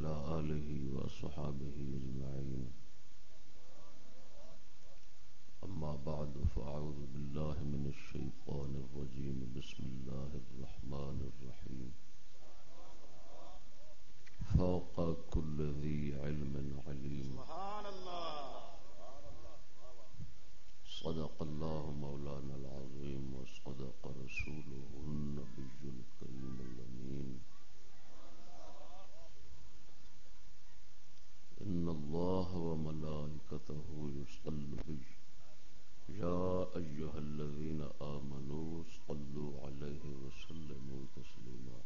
وعلى آله وصحابه أجمعين. أما بعد، فأعوذ بالله من الشيطان الرجيم. بسم الله الرحمن الرحيم. فوق كل ذي علم عليم. سبحان الله صدق الله مولانا العظيم، وصدق رسوله النبي الكريم الأمين. إن الله وملائكته يصلوا يا أيها الذين آمنوا صلوا عليه وسلموا تسليما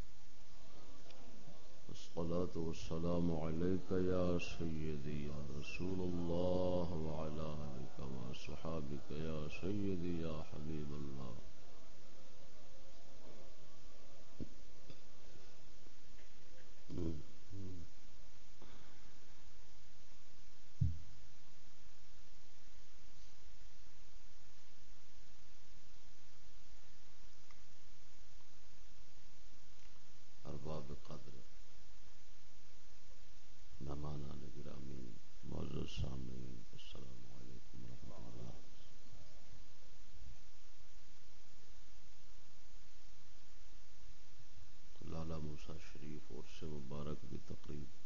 الصلاة والسلام عليك يا سيدي يا رسول الله وعلى آلك وصحابك يا سيدي يا حبيب الله ارباب قدر مہمانان گرامی معزز سامعین السلام علیکم ورحمۃ اللہ لالا موسا شریف اور سے مبارک کی تقریب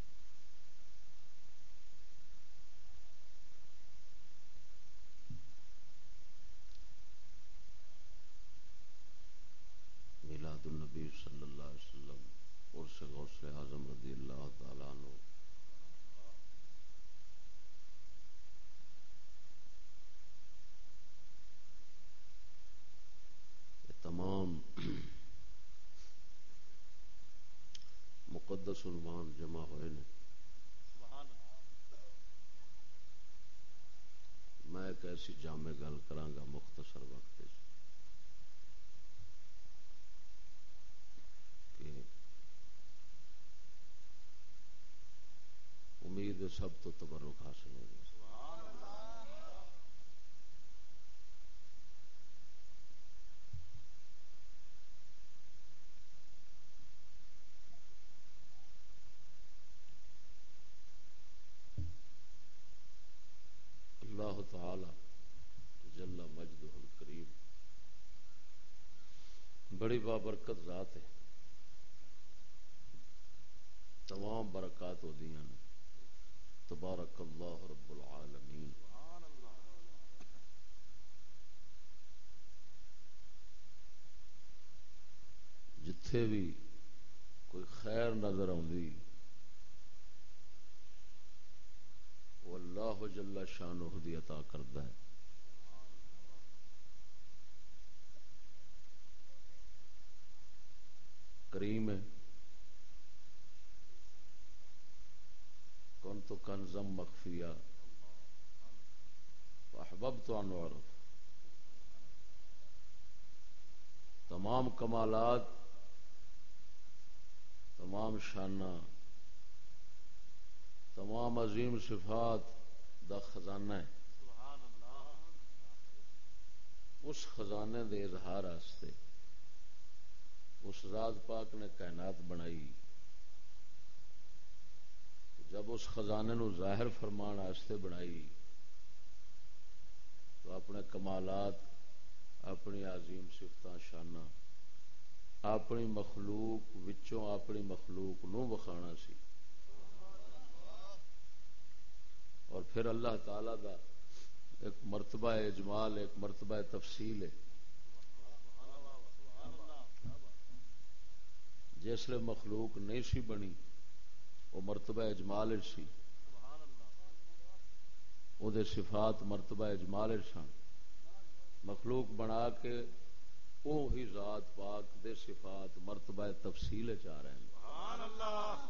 میلاد النبی صلی اللہ علیہ وسلم اور سے غوث اعظم رضی اللہ تعالیٰ عنہ۔ تمام مقدس عنوان جمع ہوئے نے میں ایک ایسی جامع گل کراں مختصر وقت وچ کہ امید سب تو تبرک حاصل ہو جائے۔ اللہ تعالی جل مجدہ الکریم بڑی بابرکت ذات ہے۔ تمام برکات ہو دیاں نے۔ تبارک اللہ رب العالمین۔ جتھے بھی کوئی خیر نظر آندی وہ اللہ جل شانہ دی عطا کردا ہے۔ کریم ہے۔ کن تو کنزم مخفیہ احبب تو انوارف تمام کمالات، تمام شانہ تمام عظیم صفات دا خزانہ ہے. اس خزانے دے اظہار آستے اس ذات پاک نے کائنات بنائی. جب اس خزانے نو ظاہر فرمان آستے بنائی تو اپنے کمالات، اپنی عظیم صفتاں شانہ اپنی مخلوق وچوں اپنی مخلوق نو وکھانا سی۔ اور پھر اللہ تعالی دا ایک مرتبہ اجمال، ایک مرتبہ تفصیل ہے۔ سبحان جسے مخلوق نہیں سی بنی وہ مرتبہ اجمال سی وہ صفات مرتبہ اجمال سن ہاں۔ مخلوق بنا کے وہی ذات پاک دے صفات مرتبہ تفصیل چ رہے ہیں۔ سبحان اللہ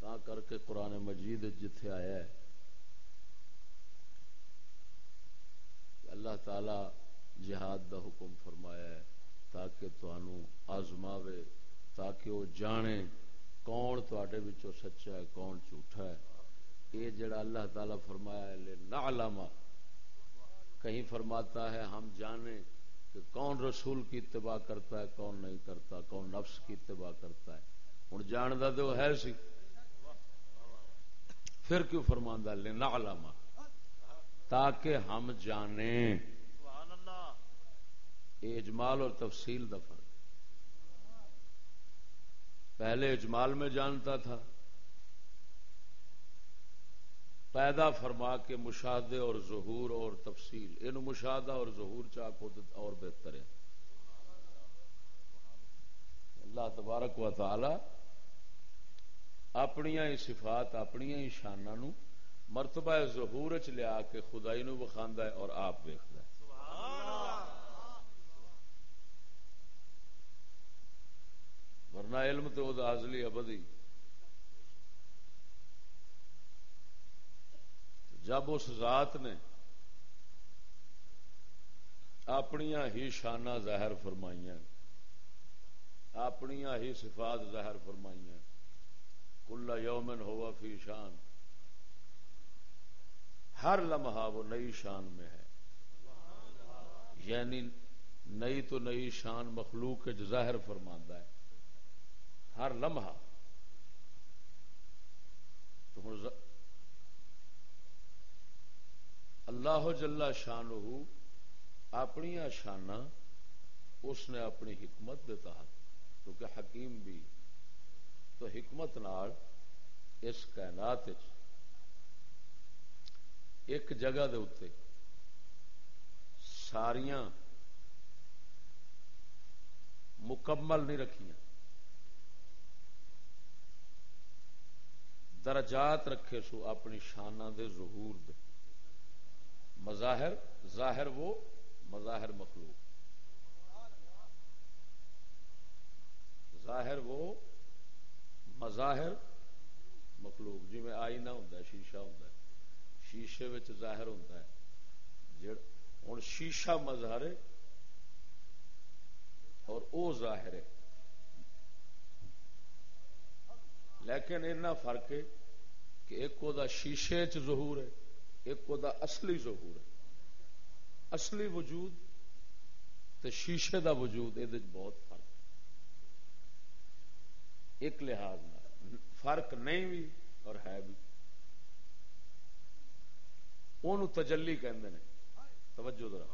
تا کر کے قرآن مجید جتھے آیا ہے اللہ تعالی جہاد دا حکم فرمایا ہے۔ تاکہ تانوں آزماوے، تاکہ وہ جانے کون تواڈے وچوں سچا ہے، کون جھوٹا ہے۔ یہ جڑا اللہ تعالی فرمایا ہے، لے نعلم۔ کہیں فرماتا ہے، ہم جانے کہ کون رسول کی اتباع کرتا ہے، کون نہیں کرتا، کون نفس کی اتباع کرتا ہے۔ ہوں جانتا تو ہے سی۔ پھر کیوں فرماندہ لینا علامہ تاکہ ہم جانیں اجمال اور تفصیل دا فرق پہلے اجمال میں جانتا تھا۔ پیدا فرما کے مشاہدے اور ظہور اور تفصیل۔ یہ مشاہدہ اور ظہور چاہ اور بہتر ہے۔ اللہ تبارک و تعالی اپنی ہی صفات اپنی ہی شانہ نو مرتبہ ظہور چ لیا کے خدائی نو بخاندا ہے اور آپ ویکھدا ہے سبحان اللہ ورنہ علم تو وہ ازلی ابدی۔ جب اس ذات نے اپنی ہی شانہ ظاہر فرمائیاں اپنی ہی صفات ظاہر فرمائیاں کلا یومن ہوا فی شان۔ ہر لمحہ وہ نئی شان میں ہے۔ یعنی نئی تو نئی شان مخلوق ظاہر فرماندہ ہے۔ ہر لمحہ تو ہن اللہ جل شان اپنی شانہ اس نے اپنی حکمت دے تحت، کیونکہ حکیم بھی۔ تو حکمت نال اس کائنات ایک جگہ دے اتنے ساریاں مکمل نہیں رکھیاں۔ درجات رکھے سو اپنی شانہ دے ظہور دے۔ مظاہر، ظاہر وہ، مظاہر مخلوق۔ ظاہر وہ، مظاہر مخلوق۔ جی میں آئینہ ہوں شیشہ ہوں شیشے وچ ظاہر ہوتا ہے۔ ہوں شیشہ مظہر ہے اور او ظاہر ہے لیکن اتنا فرق ہے کہ ایک کو دا شیشے چ ظہور ہے، ایک کو دا اصلی ظہور ہے۔ اصلی وجود تے شیشے دا وجود یہ بہت فرق ہے۔ ایک لحاظ نال، فرق نہیں بھی اور ہے بھی وہ تجلی کہندے نے۔ توجہ ذرا۔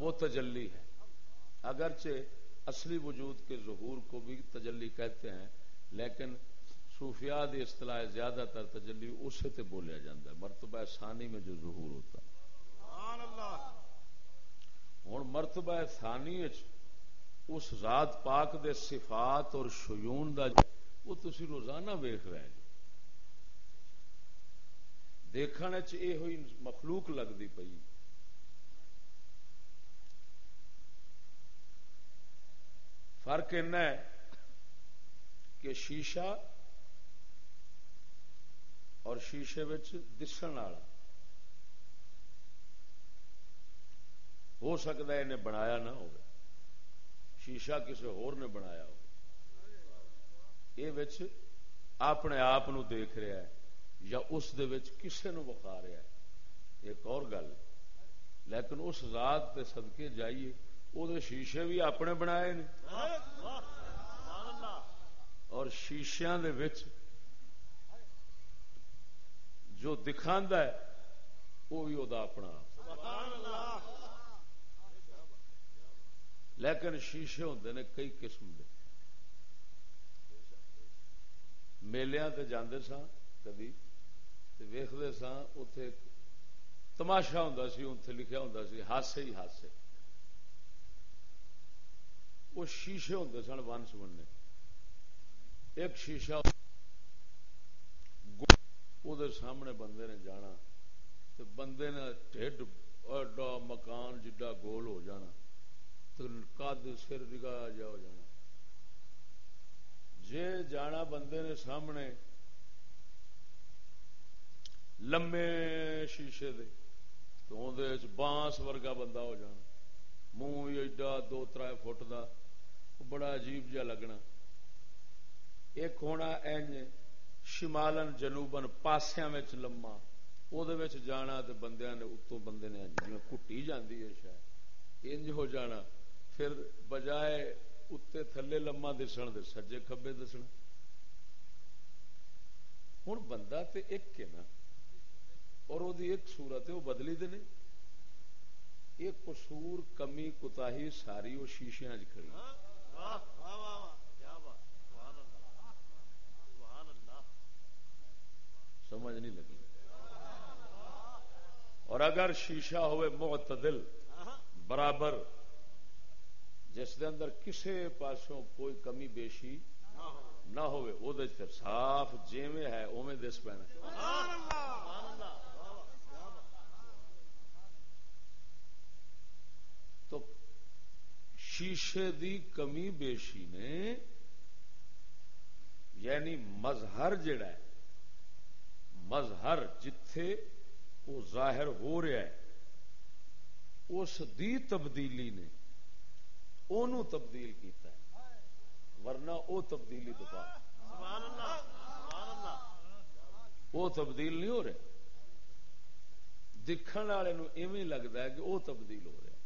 وہ تجلی ہے۔ اگرچہ اصلی وجود کے ظہور کو بھی تجلی کہتے ہیں، لیکن صوفیاء دی اصطلاح زیادہ تر تجلی اسے تے بولیا جاتا ہے۔ مرتبہ ثانی میں جو ظہور ہوتا۔ ہے سبحان اللہ۔ ہوں مرتبہ ثانی وچ اس ذات پاک دے صفات اور شیون دا وہ تسی روزانہ ویخ رہے جی دیکھنے چ یہ ہوئی مخلوق لگتی پئی۔ فرق ہے کہ شیشہ اور شیشے دسن والا۔ ہو سکتا ہے انہیں بنایا نہ ہو شیشہ کسی ہور نے بنایا ہو یہ اپنے آپ دیکھ رہا ہے یا اس دے کسے نو بخا رہا ہے۔ ایک اور گل، لیکن اس ذات دے صدقے جائیے وہ شیشے بھی اپنے بنائے نے۔ اور شیشیاں دے وچ جو دکھاندا ہے وہ بھی وہ اپنا۔ لیکن شیشے ہوندے نے کئی قسم دے۔ میلیاں تے جاندے سا کدی، تے ویکھدے سا اوتھے تماشا ہوندا سی، اوتھے لکھیا ہوندا سی ہاسے ہی ہاسے وہ شیشے ہوندے سن ون سمنے ایک شیشہ وہ سامنے بندے نے جانا تے بندے نے ڈھڈ ایڈا مکان جڈا گول ہو جانا تو قد سر نگاہ جا ہو جانا۔ جے جانا بندے نے سامنے لمے شیشے دے تو اندر بانس ورگا بندہ ہو جانا۔ منہ ایڈا دو تر فٹ دا، بڑا عجیب جا لگنا۔ ایک ہونا اینج شمالن جنوبن پاسیاں وچ لما۔ وہ جانا تے بندیاں نے اتوں بندے نے جی کٹی جاندی ہے شاید۔ انج ہو جانا۔ پھر بجائے اتنے تھلے لما دسن دے سجے کبے دسنا ہوں بندہ تے ایک ہے نا۔ اور وہ ایک صورت ہے وہ بدلی دے نہیں ایک قصور، کمی کوتا ساری وہ شیشے کھڑی۔ سمجھ نہیں لگی۔ اور اگر شیشہ ہوئے معتدل، برابر، جس دے اندر کسے پاسوں کوئی کمی بیشی نہ ہوئے وہ پھر صاف جیویں ہے اوے دس پینا۔ تو شیشے دی کمی بیشی نے یعنی مظہر جڑا ہے مظہر جتھے وہ ظاہر ہو رہا ہے اس دی تبدیلی نے اونوں تبدیل کیتا ہے ورنہ او تبدیلی تو وہ تبدیل نہیں ہو رہا دکھن والے ایویں لگتا ہے کہ وہ تبدیل ہو رہا ہے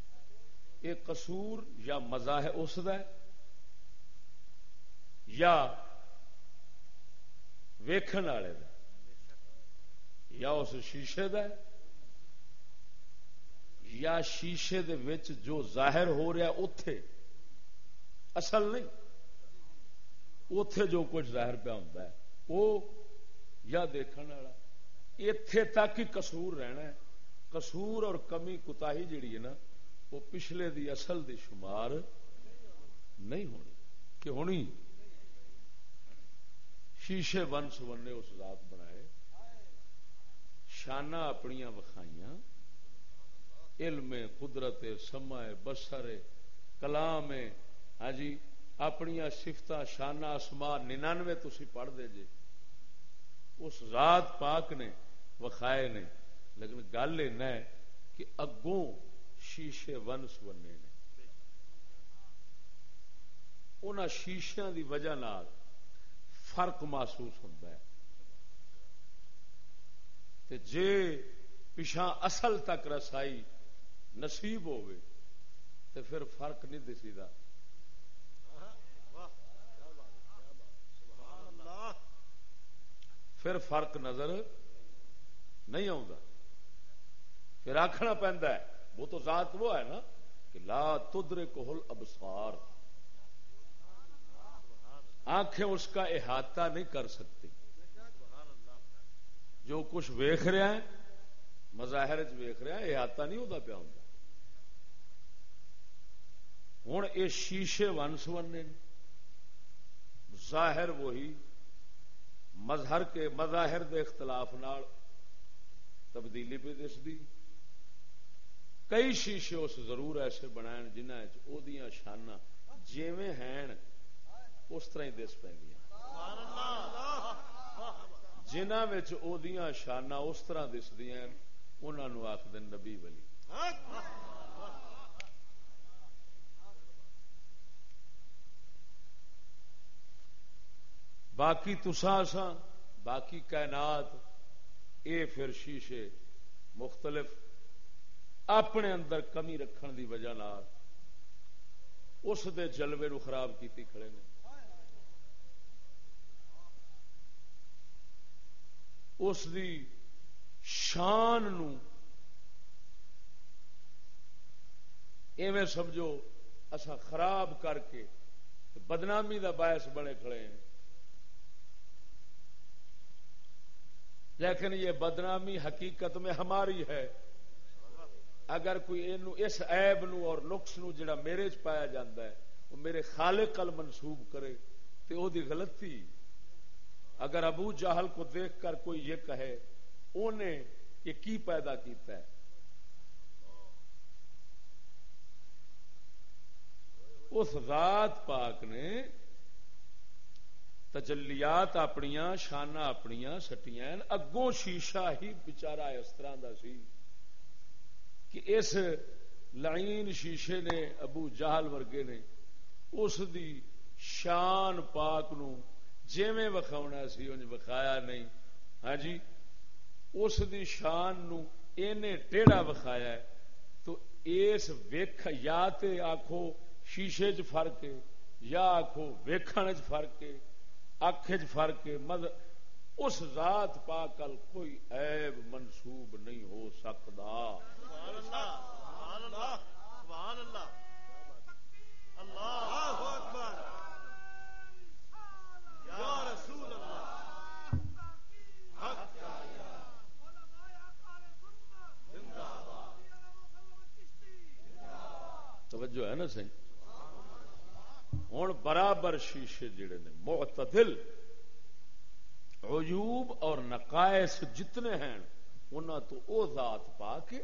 یہ قصور یا مزہ ہے اس دا ہے یا ویکھن والے دا یا اس شیشے دا ہے یا شیشے دے وچ جو ظاہر ہو رہا اتے اصل نہیں۔ اتے جو کچھ ظاہر پہ ہوتا ہے وہ یا دیکھنے والا۔ اتے تک ہی قصور رہنا ہے۔ قصور اور کمی کتا جیڑی ہے نا، وہ پچھلے دی اصل دی شمار نہیں ہونی۔ کہ ہونی؟ شیشے بن سبنے اس ذات بنائے شانہ اپنیاں وکھائیاں، علم قدرت سما بسر کلام ہاں جی اپنی سفت شانہ اسما ننانوے تھی پڑھ دے جے۔ اس ذات پاک نے وکھائے نے۔ لیکن گل ہے کہ اگوں شیشے ون سنے نے۔ ان شیشیا دی وجہ نال فرق محسوس ہوتا ہے۔ تے جے پچھا اصل تک رسائی نصیب ہوئے تو پھر فرق نہیں دسی دا پھر فرق نظر نہیں آتا پھر آخنا پہنتا ہے، وہ تو ذات وہ ہے نا کہ لا تدر کوہل ابسار آنکھیں اس کا احاطہ نہیں کر سکتی۔ جو کچھ ویخ رہا ہے مظاہر ویخ رہا ہے احاطہ نہیں ہوتا پیا ہوتا ہوں یہ شیشے ون سونے ظاہر وہی مظہر کے مظاہر دے اختلاف نال تبدیلی پہ دستی کئی شیشے اس ضرور ایسے بنائے جنہ شانہ جیویں ہیں اس طرح ہی دس پہ جنہ شانہ اس طرح دسدیا انہوں آخد نبی ولی۔ باقی تساسا باقی کائنات، اے پھر شیشے مختلف اپنے اندر کمی رکھن دی وجہ نال اس دے جلوے نو خراب کیتی کھڑے نے۔ اس دی شان نو ایویں سمجھو اسا خراب کر کے بدنامی دا باعث بنے کھڑے ہیں لیکن یہ بدنامی حقیقت میں ہماری ہے اگر کوئی اس عیب نو اور نقص نو جڑا میرے چ پایا جاتا ہے وہ میرے خالق کل منسوب کرے تو وہ غلطی اگر ابو جہل کو دیکھ کر کوئی یہ کہے انہیں یہ کی پیدا کیتا ہے؟ اس ذات پاک نے تجلیات اپنی شانہ اپنی سٹیاں اگوں شیشہ ہی بچارا اس طرح دا سی کہ اس لائن شیشے نے، ابو جہل ورگے نے، اس دی شان پاک نو جیویں وکھاونا سی، انج وکھایا نہیں۔ ہاں جی اس دی شان نو اینے ٹیڑا وکھایا ہے۔ تو اس ویکھ، یا تے آخو شیشے چ فرق ہے، یا آخو ویکھن چ فرق ہے، اکھ چ فرق ہے۔ مد، اس ذات پا کل کوئی عیب منسوب نہیں ہو سکتا سبحان اللہ سبحان اللہ سبحان اللہ۔ اللہ اکبر یا رسول اللہ حق توجہ ہے نا سی ہوں برابر شیشے جڑے نے، معتدل، عیوب اور نقائص جتنے ہیں انہوں تو او ذات پا کے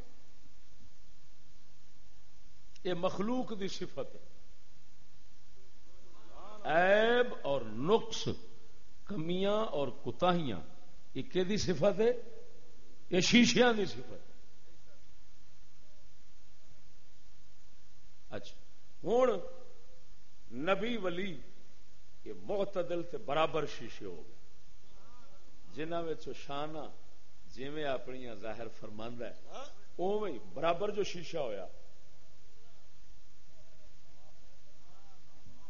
یہ مخلوق دی صفت ہے۔ عیب اور نقص، کمیاں اور کتاہیاں یہ کہ صفت ہے؟ یہ شیشیاں دی صفت اچھا ہوں نبی ولی یہ معتدل تے برابر شیشے ہو گئے۔ جنہوں شانہ جی اپنی ظاہر فرماند ہے اوے برابر جو شیشہ ہویا۔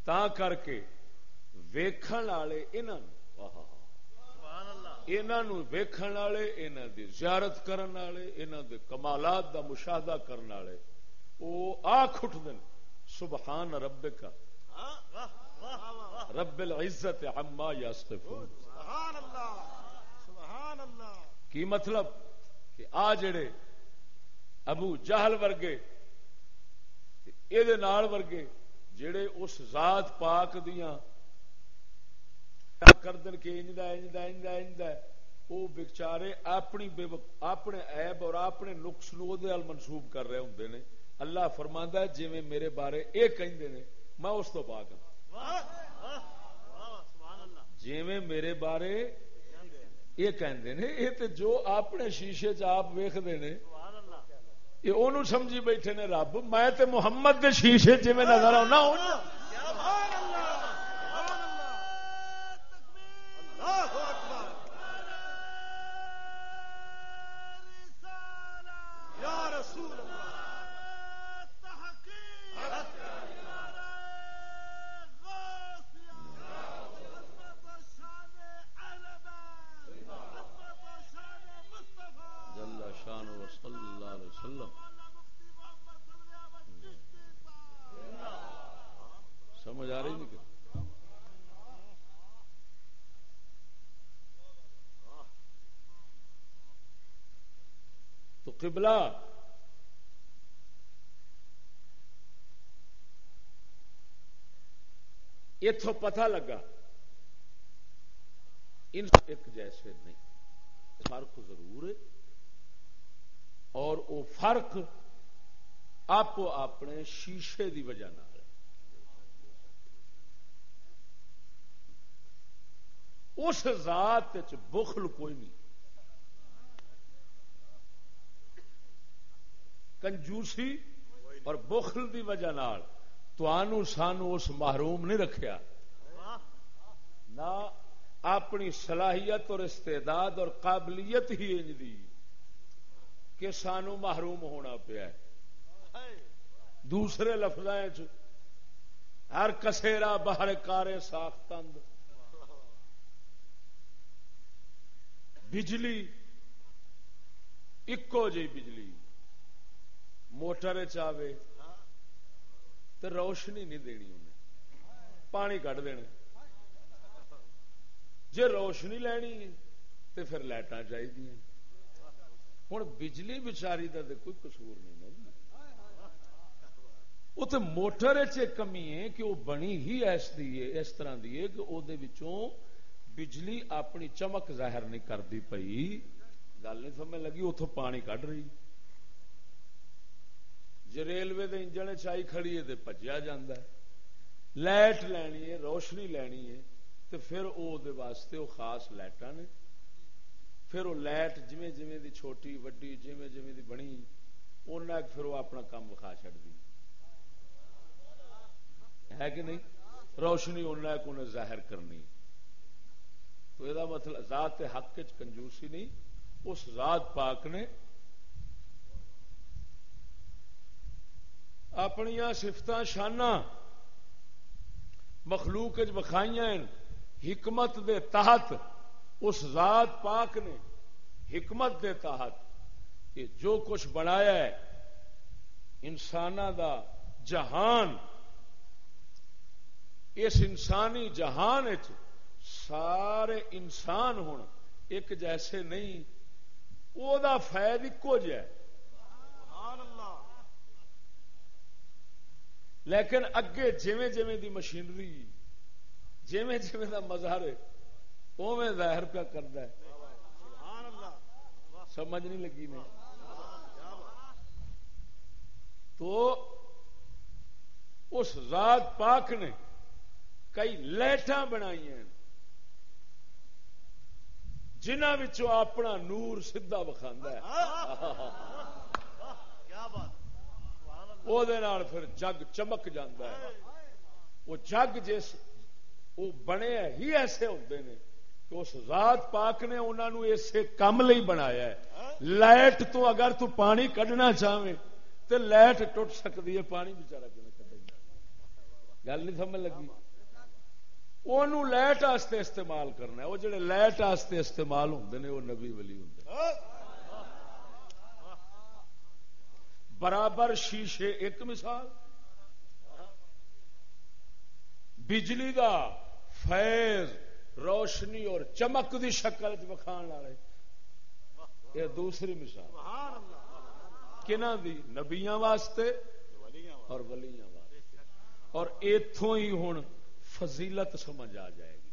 تا کر کے ویکھن والے انہوں سبحان اللہ ویکھن والے انہوں دی زیارت کرن والے انہوں دے کمالات دا مشاہدہ کرن والے وہ آخ اٹھتے سبحان رب کا رب العزت عما یاسفون سبحان اللہ سبحان اللہ کی مطلب کہ آ جڑے ابو جہل ورگے یہ ورگے جڑے اس ذات پاک دیاں کر دن کہ انج دا انج دا انج دا انج دا وہ بیچارے اپنی بے وق- اپنے عیب اور اپنے نقص نو دے منسوب کر رہے ہوندے نے۔ اللہ فرماندا ہے، جویں میرے بارے اے کہندے نے، میں اس تو پاک ہاں واہ واہ سبحان اللہ جویں میرے بارے یہ کہندے نے تے جو اپنے شیشے چ آپ ویکھدے نے یہ سمجھی بیٹھے نے رب، میں تے محمد دے شیشے جی میں نظر آنا ہوں اللہ سبحان اللہ تکبیر اللہ اکبر یا رسول اللہ جل شان و صلی اللہ علیہ وسلم سمجھ آ رہی نہیں کہ تو قبلہ اتو پتہ لگا۔ ان ایک جیسے نہیں۔ فرق ضرور ہے۔ اور وہ فرق آپ اپنے شیشے دی وجہ نال ہے۔ اس ذات بخل کوئی نہیں۔ کنجوسی اور بخل دی وجہ نال توانو سانو اس محروم نہیں رکھیا۔ نہ اپنی صلاحیت اور استعداد اور قابلیت ہی انج دی کہ سانو محروم ہونا پیا ہے۔ دوسرے لفظ ہر کسیرا باہر کارے ساختند بجلی، اکو جی بجلی۔ موٹر چاہے تو روشنی نہیں دینی انہیں۔ پانی کٹ دینا۔ جی روشنی لینی ہے تو پھر لائٹاں چاہیے ہوں بجلی بچاری کا تو کوئی قصور نہیں نا جی۔ وہ تو موٹر چ کمی ہے کہ وہ بنی ہی اس اس طرح دی ہے کہ وہ بجلی اپنی چمک ظاہر نہیں کرتی پئی۔ گل نہیں سمجھ لگی اتوں پانی کھ رہی۔ جی ریلوے دے انجن چائی کھڑی ہے تو پجیا جا لائٹ لینی ہے، روشنی لینی ہے تو پھر وہ واسطے وہ خاص لائٹاں نے۔ پھر وہ لائٹ جویں جویں دی چھوٹی، وڈی، جویں جویں دی بنی اُنہ پھر وہ اپنا کام وکھا چڑ دی ہے کہ نہیں؟ روشنی اُنہ کو انہیں ظاہر کرنی۔ تو یہ مطلب ذات حق کنجوسی نہیں، اس ذات پاک نے اپنی سفت شانہ مخلوق وکھائیاں حکمت دے تحت اس ذات پاک نے حکمت دے تحت کہ جو کچھ بنایا ہے انسان دا جہان، اس انسانی جہان سارے انسان ہوں ایک جیسے نہیں وہ فائد ایکو جہ لیکن اگے جویں جویں دی مشینری جویں جویں دا مظہر اویں ظاہر پہ کرتا ہے۔ سمجھ نہیں لگی نہیں تو اس ذات پاک نے کئی لائٹاں بنائی ہیں جنہوں اپنا نور سیدا بخا پھر جگ چمک جاندہ ہے وہ جگ جس وہ بنے ہی ایسے ہوتے ہیں کہ اس ذات پاک نے انہوں نے اسے کام لی بنایا ہے لائٹ تو اگر تو پانی کڈنا چاہے تو لائٹ ٹوٹ سکتی ہے پانی بچارا کیوں کٹے گل نہیں سمجھ لگی وہ لائٹ استعمال کرنا ہے وہ جڑے لائٹ استعمال ہوں نے وہ نبی ولی ہوں برابر شیشے ایک مثال۔ بجلی دا فیض روشنی اور چمک دی شکل چکھان والے۔ یہ دوسری مثال۔ کنا دی؟ نبیاں واسطے اور ولیاں واسطے۔ اور ایتھوں ہی ہوں فضیلت سمجھ آ جائے گی۔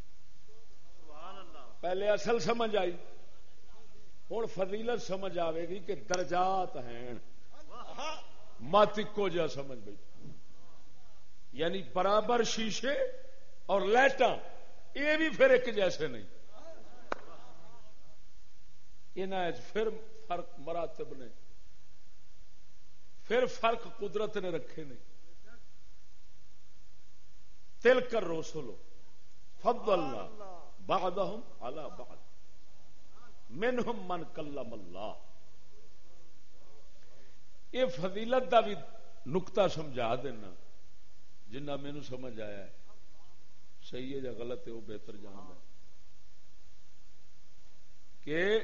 پہلے اصل سمجھ آئی۔ ہوں فضیلت سمجھ آئے گی کہ درجات ہیں۔ ہاں، مت ایکو جا سمجھ بھائی۔ یعنی برابر شیشے اور لائٹاں، یہ بھی پھر ایک جیسے نہیں۔ پھر فرق مراتب نے۔ پھر فرق قدرت نے رکھے نے۔ تل کر روسلو فض اللہ بہاد اللہ بہاد منہم من کلم اللہ۔ یہ فضیلت دا بھی نکتا سمجھا دینا۔ جنہ مینو سمجھ آیا ہے، صحیح ہے یا غلط ہے، وہ بہتر جانتا کہ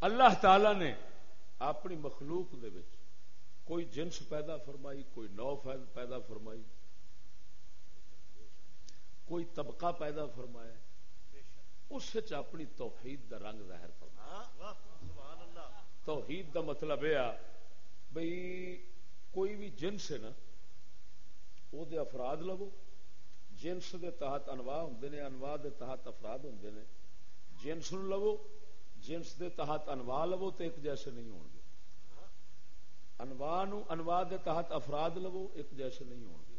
اللہ تعالی نے اپنی مخلوق دے وچ کوئی جنس پیدا فرمائی، کوئی نو پیدا فرمائی، کوئی طبقہ پیدا فرمایا۔ اس اپنی توحید دا رنگ ظاہر فرمایا توحید دا مطلب یہ بھائی کوئی بھی جنس ہے نا وہ افراد لو جنس دے تحت انواع ہوں نے انواع دے تحت افراد ہوں نے۔ جنس لو جنس دے تحت انواع لو تو ایک جیسے نہیں ہو گے۔ انواع انواع دے تحت افراد لو ایک جیسے نہیں ہو گے۔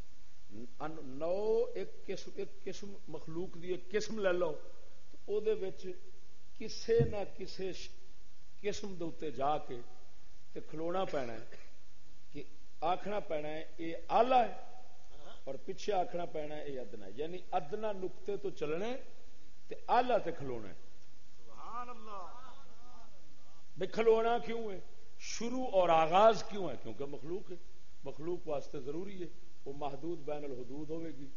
نو ایک قسم ایک قسم مخلوق دی ایک قسم لے لو۔ کسے نہ کسے قسم دے جا کے تے کھلونا پینا ہے کہ آخنا پینا ہے یہ آلہ ہے اور پیچھے آخنا پینا ہے یہ ادنا ہے یعنی ادنا نقطے تو چلنا ہے تے آلہ تے کھلونا ہے کھلونا کیوں ہے شروع اور آغاز کیوں ہے کیونکہ مخلوق ہے مخلوق واسطے ضروری ہے وہ محدود بین الحدود ہوئے گی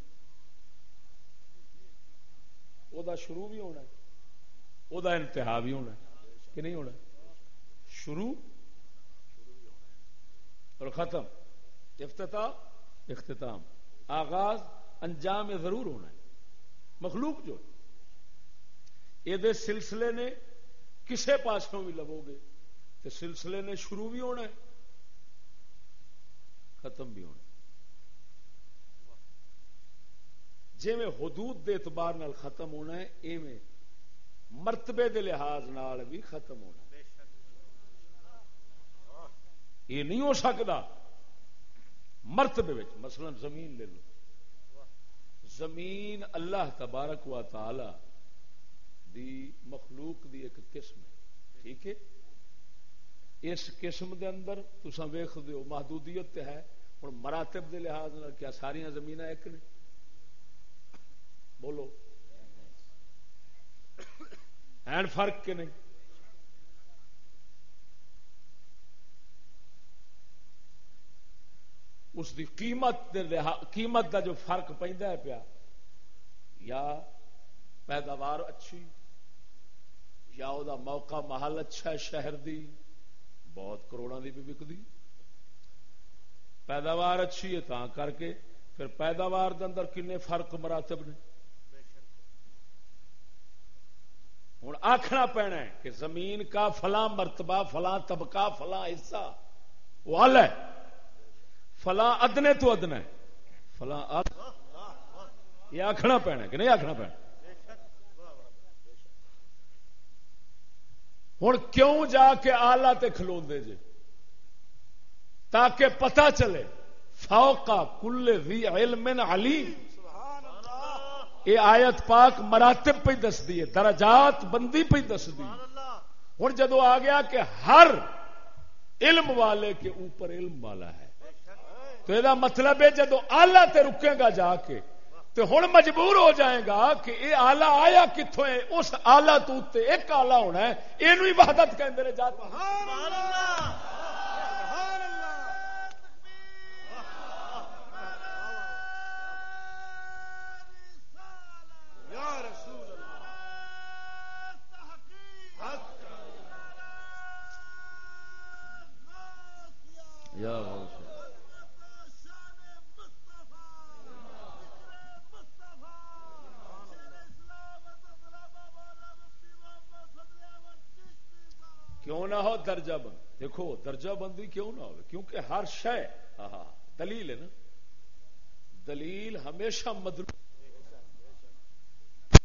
وہ دا شروع بھی ہونا ہے۔ وہ دا انتہا بھی ہونا ہے۔ کہ نہیں ہونا؟ شروع اور ختم۔ افتتاح۔ اختتام۔ آغاز انجام ضرور ہونا ہے۔ مخلوق جو یہ سلسلے نے کسے پاسوں بھی لو گے۔ تو سلسلے نے شروع بھی ہونا ہے۔ ختم بھی ہونا میں حدود دے اعتبار نال ختم ہونا ہے، ایویں مرتبے دے لحاظ نال بھی ختم ہونا یہ نہیں ہو سکتا مرتبے مثلا زمین لے لو۔ زمین اللہ تبارک و تعالی دی مخلوق دی ایک قسم ہے۔ ٹھیک ہے؟ اس قسم دے اندر تسا ویخ دیو محدودیت ہے۔ ہوں مراتب دے لحاظ کیا ساریا زمین ایک نے؟ بولو۔ این فرق کے نہیں؟ اس دی قیمت دے قیمت دا جو فرق پہنتا ہے پیا، یا پیداوار اچھی، یا او دا موقع محل اچھا ہے شہر دی، بہت کروڑوں دی بھی وکدی۔ پیداوار اچھی ہے تاں کر کے، پھر پیداوار دے اندر کنے فرق مراتب نے؟ ہوں آخنا پینا ہے کہ زمین کا فلاں مرتبہ، فلاں طبقہ، فلاں حصہ، وہ ہے۔ فلاں ادنے تو ادنا ہے فلاں یہ آخنا پینا کہ نہیں آخنا پینا؟ ہوں کیوں جا کے آلہ تے کھلو جے؟ تاکہ پتا چلے، فوقا کل وی علم علیم۔ یہ آیت پاک مراتب پہ دس دی درجات بندی پہ دس دی ہوں جدو آ گیا کہ ہر علم والے کے اوپر علم والا ہے، تو یہ مطلب ہے جدو آلہ تے رکے گا جا کے، تو ہوں مجبور ہو جائے گا کہ یہ آلہ آیا کتوں ہے، اس آلہ تو ایک آلہ ہونا ہے یہ وحدت کہ جاتا کیوں نہ ہو درجہ بند دیکھو، درجہ بندی کیوں نہ ہو کیونکہ ہر شہ دلیل ہے نا؟ دلیل ہمیشہ مدلو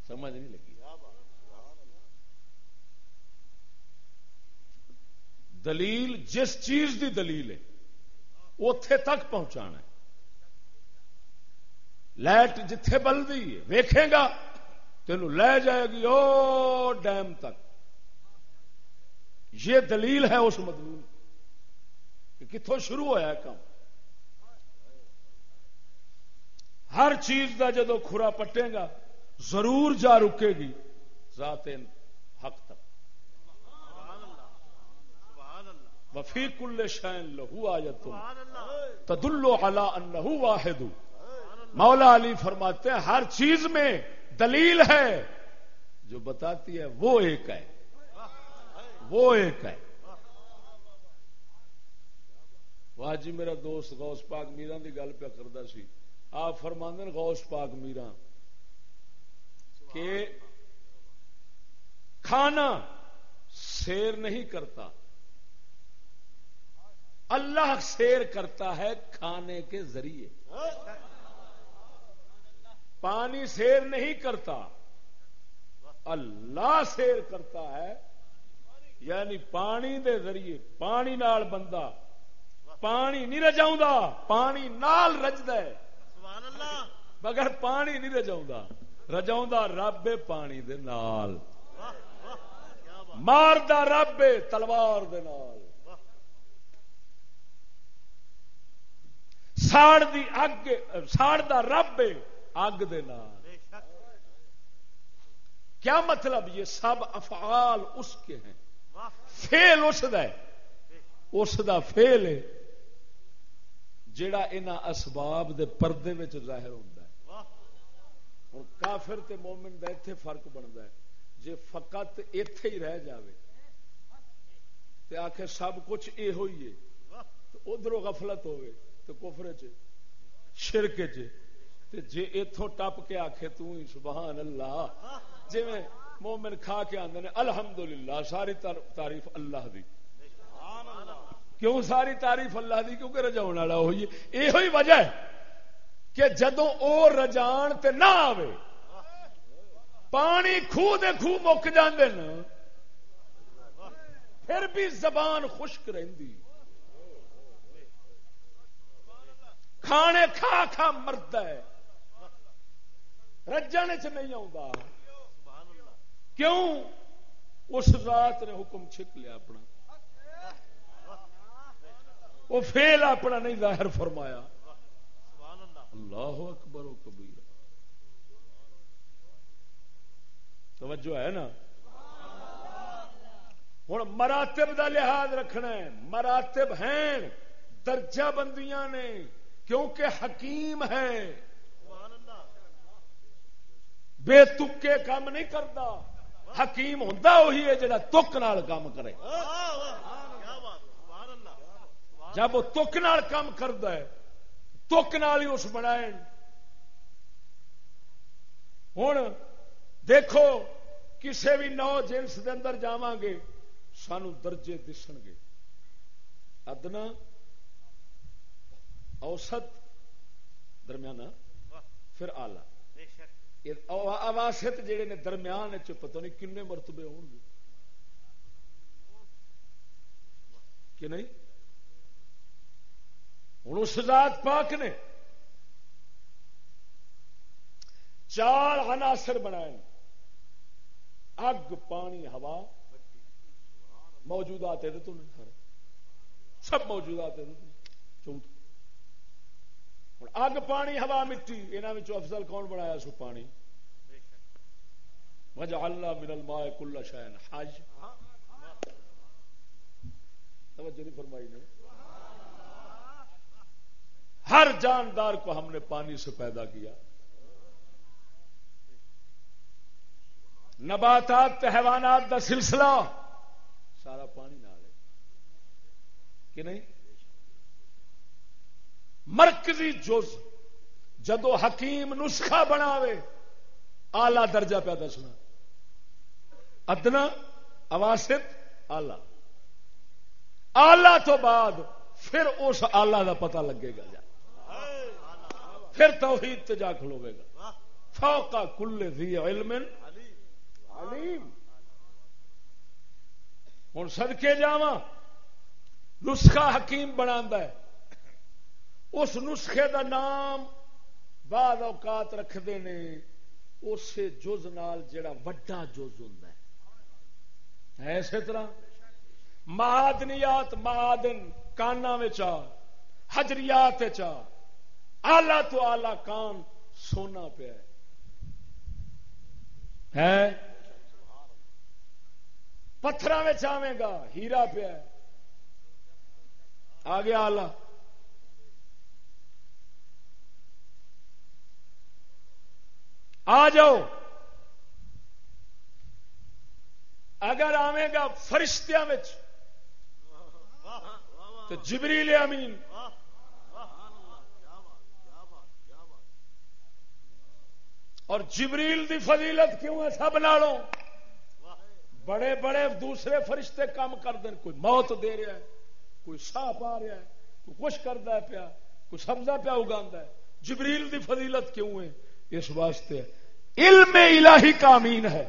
سمجھ نہیں لگی۔ دلیل جس چیز دی دلیل ہے اتے تک پہنچانا ہے۔ لائٹ جتھے بلدی ہے، ویکھے گا تینوں لے جائے گی، او ڈیم تک۔ یہ دلیل ہے اس مدلول کہ کتوں شروع ہوا کام۔ ہر چیز کا جدو خورا پٹے گا، ضرور جا رکے گی ذات حق تک۔ وفی کل شین لہو آ تدلو الا انہو واحد۔ مولا علی فرماتے ہیں، ہر چیز میں دلیل ہے، جو بتاتی ہے وہ ایک ہے۔ وہ ایک ہے۔ واہ جی میرا دوست غوث پاک میرا کی گل پہ کرتا سی۔ آپ فرماند غوث پاک میرا کہ کھانا سیر نہیں کرتا۔ اللہ سیر کرتا ہے کھانے کے ذریعے۔ پانی سیر نہیں کرتا۔ اللہ سیر کرتا ہے یعنی پانی دے ذریعے پانی نال بندہ پانی نہیں رجا پانی نال رجد مگر پانی نہیں رجا رجا رب پانی دے نال۔ مار دا رب تلوار دے نال۔ ساڑ دی اگ ساڑ دا رب اگ دے نال۔ کیا مطلب یہ سب افعال اس کے ہیں؟ فیل اس اس دا فیل ہے۔ جڑا ان اسباب دے پردے میں ظاہر ہوتا ہے۔ ہوں کافر تے مومن دا ایتھے فرق بنتا ہے۔ جے فقط ایتھے ہی رہ جاوے تے آخر سب کچھ یہ ہوئی ہے تو ادھر غفلت ہوئے تو کفر چ، شرک چ۔ جے اتوں ٹپ کے آخے تو ہی سبحان اللہ۔ جی میں مومن کھا کے آدھے نے، الحمدللہ، ساری تعریف اللہ دی۔ کیوں ساری تعریف اللہ دی؟ کیونکہ رجاؤ والا ہوئی یہ وجہ ہے کہ جدو او رجان تے نہ آوے، پانی خوہ دے خوہ مک جاندے نا، پھر بھی زبان خشک رہندی۔ کھانے کھا کھا مرد ہے۔ رجن چ نہیں آ کیوں اس رات نے حکم چھک لیا اپنا؟ وہ فیل اپنا نہیں ظاہر فرمایا۔ اللہ اکبر و کبیر۔ توجہ ہے نا؟ ہوں مراتب دا لحاظ رکھنا ہے۔ مراتب ہیں، درجہ بندیاں نے، کیونکہ حکیم ہے بے تکے کام نہیں کرتا۔ حکیم ہوتا وہی ہے جڑا تک نال کام کرے۔ جب وہ تک نال کام کرتا ہے، تک نال ہی اس بنائے۔ ہوں دیکھو کسی بھی نو جنس دے اندر جاواں گے، سانو درجے دسن گے۔ ادنا، اوسط، درمیانہ، پھر آلہ۔ اواسط جہے نے درمیان چ پتہ نہیں کنے مرتبے ہون گے۔ کہ نہیں؟ ہوں اس ذات پاک نے چار عناصر بنائے اگ، پانی، ہوا موجودات ہے تو نہیں سارے۔ سب موجودات ہے چوتھ ہوں اگ، پانی، ہوا، مٹی یہاں افضل کون بنایا سو پانی؟ شک وجہ اللہ من الماء کل شین حج توجہ نہیں فرمائی نے. ہر جاندار کو ہم نے پانی سے پیدا کیا. نباتات تے حیوانات دا سلسلہ. سارا پانی نال ہے. کہ نہیں؟ مرکزی جز جدو حکیم نسخہ بناوے آلہ درجہ پہ دسنا ادنا اواسط آلہ۔ آلہ تو بعد پھر اس آلہ دا پتہ لگے گا جا۔ پھر توحید تے جا کھلوے گا۔ فوقا کل ذی علم۔ علیم۔ ہوں سدکے جاوا نسخہ حکیم بنا ہے۔ اس نسخے دا نام بعد اوقات رکھتے نے اسے جز نال جڑا وڈا جز ہوں اسی طرح معدنیات معدن کانا آ، حجریات آ آلہ تو آلہ کان سونا پیا ہے۔ پتھر آئے گا، ہیرا پیا آ گیا آلہ آ جاؤ۔ اگر آئے گا فرشتیاں میں واہ واہ تو جبریل امین۔ اور جبریل دی فضیلت کیوں ہے سب نالوں؟ بڑے بڑے دوسرے فرشتے کام کر دیں کوئی موت دے رہا ہے، کوئی سا پا رہا ہے، کوئی کچھ کرتا ہے پیا، کوئی سبزہ پیا اگا ہے۔ جبریل دی فضیلت کیوں ہے؟ اس واسطے علم الہی کا امین ہے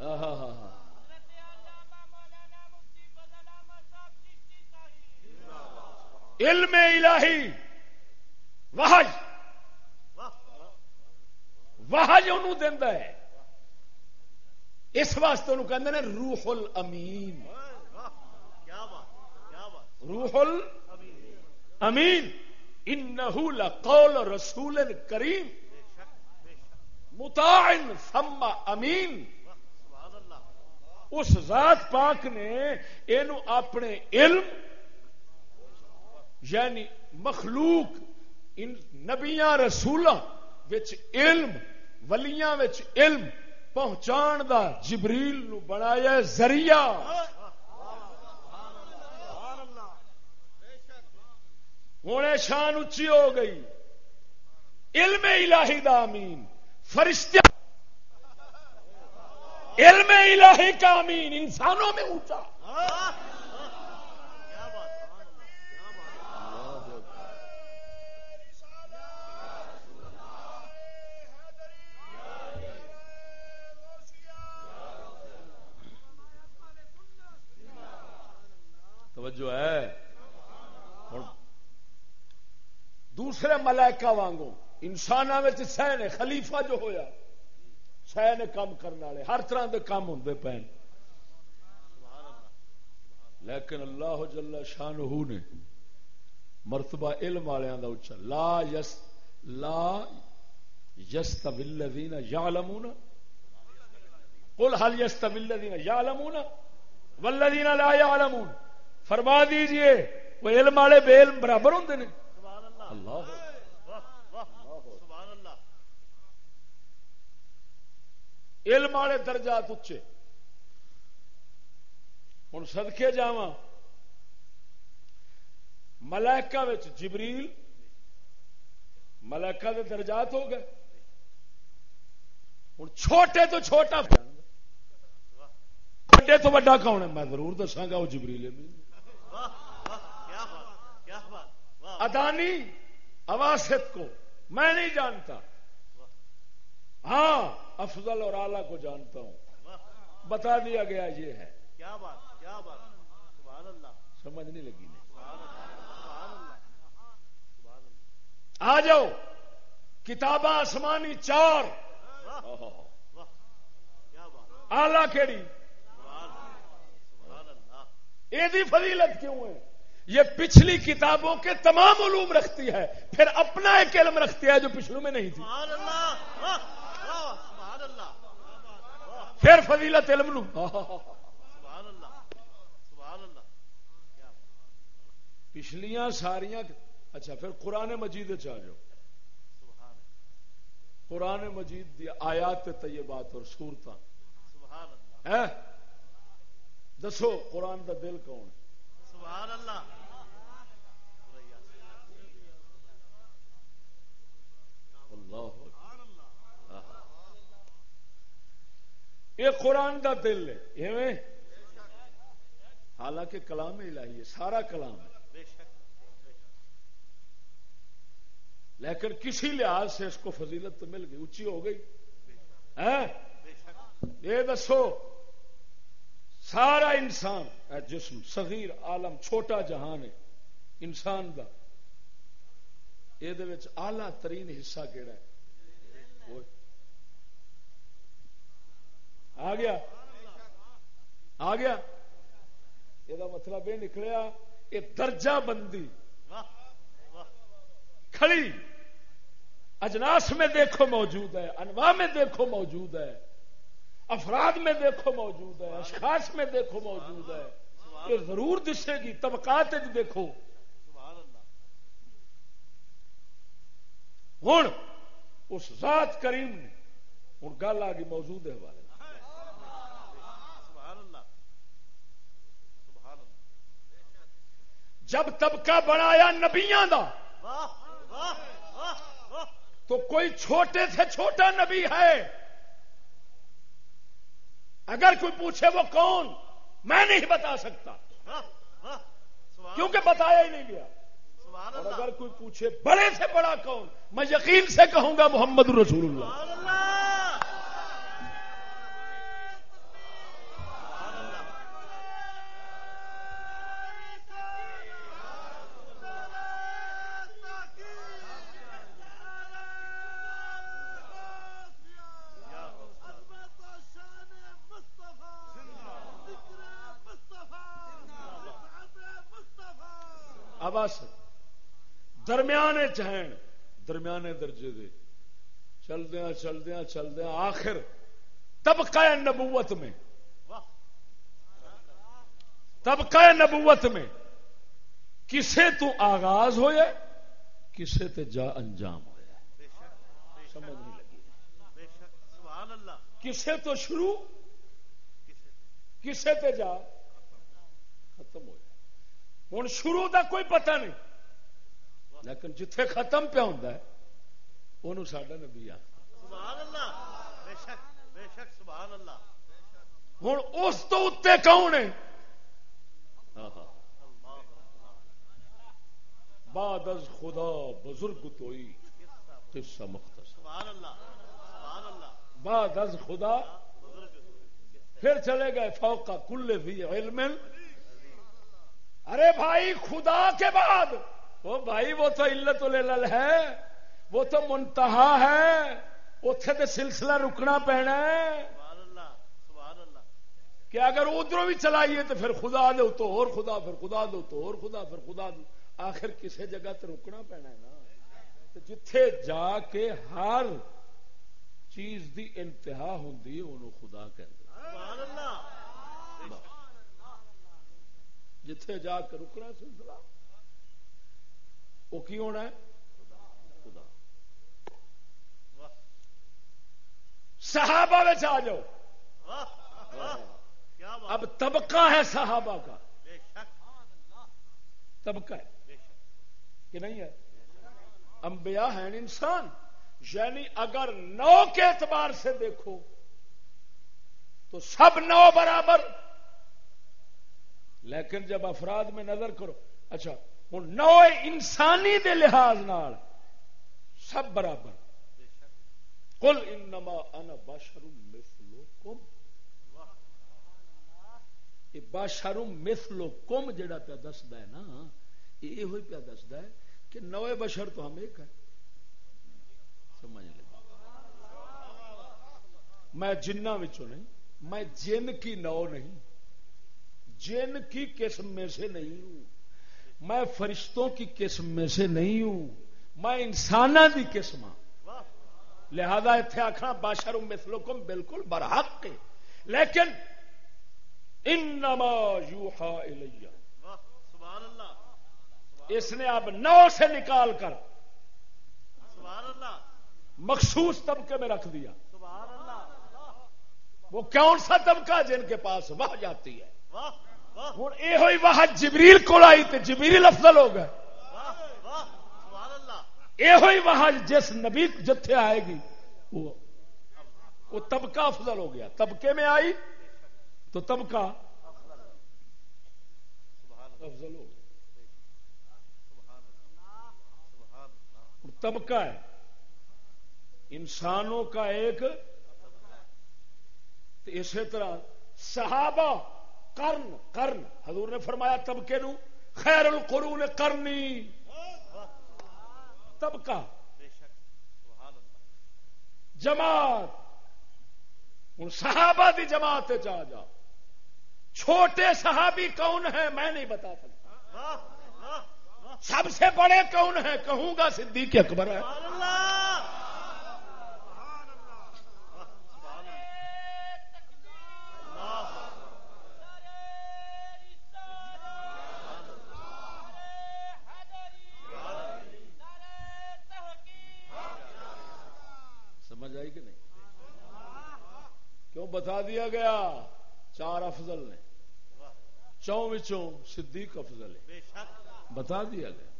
ہاں ہاں ہاں ہاں علم الہی۔ وحج وحج انہوں دینا ہے۔ اس واسطے انہوں کہتے ہیں روح الامین روح الامین انہو لقول رسول کریم۔ مطاع ثم امین۔ اس ذات پاک نے اینو اپنے علم یعنی مخلوق ان نبیاں رسولاں وچ علم، ولیاں وچ علم پہنچان دا جبریل نو بنایا ذریعہ۔ ہوں شان اچھی ہو گئی۔ علم الہی دا امین۔ فرشتہ علم الہی کا امین۔ انسانوں میں اونچا۔ توجہ ہے۔ دوسرے ملائکہ وانگو انسان سہ نے خلیفہ جو ہویا سہ نے کام کرنے والے، ہر طرح کے کام ہوں پے لیکن اللہ جل شان نے مرتبہ علم والوں کا اچھا لا یس، لا یست الذین یعلمون۔ قل هل یست الذین یعلمون والذین لا یعلمون۔ فرما دیجیے وہ علم والے بے علم برابر ہوندے نے۔ سبحان اللہ۔ علم والے درجات اچے ہوں سدکے جا ملائکہ وچ جبریل ملائکہ دے درجات ہو گئے۔ ہوں چھوٹے تو چھوٹا۔ بڑے تو بڑا کون ہے؟ میں ضرور دساگا وہ جبریل ہے۔ ادانی اواسط کو میں نہیں جانتا ہاں افضل اور اعلی کو جانتا ہوں بتا دیا گیا یہ ہے کیا بات کیا بات سبحان اللہ سمجھ نہیں لگی نہیں آ جاؤ کتاباں آسمانی چار آلہ کیڑی سبحان اللہ سبحان اللہ یہ فضیلت کیوں ہے؟ یہ پچھلی کتابوں کے تمام علوم رکھتی ہے پھر اپنا ایک علم رکھتی ہے جو پچھلوں میں نہیں تھی۔ پھر فضیلت علم نو بات پچھلیاں ساریاں اچھا پھر قرآن مجید چ آ جاؤ۔ قرآن مجید دی آیات طیبات اور سورتاں۔ سبحان اللہ۔ ہے دسو قرآن دا دل کون؟ ہے؟ سبحان اللہ اللہ یہ قرآن دا دل ہے ایویں؟ حالانکہ کلام الہی ہے سارا کلام ہے۔ لیکن کسی لحاظ سے اس کو فضیلت تو مل گئی اونچی ہو گئی۔ شک۔ یہ دسو۔ سارا انسان، اے جسم، صغیر، عالم، چھوٹا جہان ہے، انسان دا۔ یہ آلہ ترین حصہ کہڑا ہے؟ آ گیا۔ آ گیا۔ یہ مطلب یہ نکلیا یہ درجہ بندی۔ کھڑی۔ اجناس میں دیکھو موجود ہے، انواع میں دیکھو موجود ہے۔ افراد میں دیکھو موجود ہے، اشخاص میں دیکھو موجود ہے یہ ضرور دسے گی، طبقات دیکھو۔ ہوں اس ذات کریم نے ہوں گل آ گئی موجود ہے حوالے جب طبقہ بنایا نبیاں دا، تو کوئی چھوٹے سے چھوٹا نبی ہے۔ اگر کوئی پوچھے وہ کون میں نہیں بتا سکتا۔ کیونکہ بتایا ہی نہیں گیا۔ اور اگر کوئی پوچھے بڑے سے بڑا کون میں یقین سے کہوں گا محمد رسول اللہ۔ آواز درمیانے چہن درمیانے درجے دے۔ چلدیا چلدیا چلدیا آخر طبقہ نبوت میں۔ طبقہ نبوت میں۔ کسے تو آغاز ہویا کسے تے جا انجام ہویا سمجھ نہیں لگی۔ سبحان اللہ کسے تو شروع، کسے کسے تے جا، ختم ہویا ہوں شروع دا کوئی پتہ نہیں۔ لیکن جتھے ختم ہوندا ہے انہوں ساڈا نبی آ۔ ہوں اس تو اتنے کون ہے؟ اللہ بعد از خدا بزرگ توئی قصہ مختصر۔ بعد از خدا پھر چلے گئے فوقا کل بھی علم۔ ارے بھائی خدا کے بعد۔ وہ بھائی وہ تو علت العلل ہے وہ تو منتہا ہے اتے تو سلسلہ رکنا پینا ہے۔ کہ اگر ادھر بھی چلائیے تو پھر خدا دو تو اور خدا پھر خدا دو تو اور خدا پھر خدا دو آخر کسی جگہ تو رکنا پینا ہے نا۔ جتھے جا کے ہر چیز دی انتہا ہے انہوں خدا سبحان اللہ۔ جتھے جا کے رکنا سلسلہ۔ وہ کی ہونا ہے؟ خدا۔ صحابہ میں آ جاؤ۔ اب طبقہ ہے صحابہ کا۔ طبقہ ہے۔ کہ نہیں ہے؟ انبیاء ہیں انسان۔ یعنی اگر نو کے اعتبار سے دیکھو تو سب نو برابر۔ لیکن جب افراد میں نظر کرو اچھا ہوں نو انسانی دے لحاظ نال سب برابر۔ کل انما انا بشر مثلکم۔ واہ یہ بشر مثلکم جڑا پیا دسدا ہے نا، یہ ہوئی پیا دسدا ہے کہ نوے بشر تو ہم ایک ہے سمجھ لے میں جنہ وچوں نہیں، میں جن کی نو نہیں۔ جن کی قسم میں سے نہیں ہوں، میں فرشتوں کی قسم میں سے نہیں ہوں، میں انسانہ دی قسم ہوں لہذا اتنے آخنا باشر مثلکم بالکل برحق ہے۔ لیکن انما یوحا الیہ۔ سبحان اللہ اس نے اب نو سے نکال کر سبحان اللہ مخصوص طبقے میں رکھ دیا۔ سبحان اللہ وہ کون سا طبقہ جن کے پاس وہ جاتی ہے؟ واہ ہوں یہ ہوئی جبریل کو آئی تو جبریل افضل ہو گئے۔ یہ ہوئی جس نبی جتھے آئے گی، وہ وہ طبقہ افضل ہو گیا۔ طبقے میں آئی تو طبقہ افضل ہو گیا۔ طبقہ ہے۔ انسانوں کا ایک اسی طرح صحابہ کرن کرن۔ حضور نے فرمایا طبقے نو خیر القرون کرنی۔ طبقہ جماعت۔ ہوں صحابہ دی جماعت چ جا چھوٹے صحابی کون ہیں؟ میں نہیں بتا سکتا۔ سب سے بڑے کون ہیں؟ کہوں گا صدیق اکبر ہے سبحان اللہ سبحان اللہ واہ سبحان اللہ اللہ سمجھ آئی کہ نہیں کیوں بتا دیا گیا، چار افضل نے۔ چوں وچوں صدیق افضل ہے۔ بتا دیا گیا۔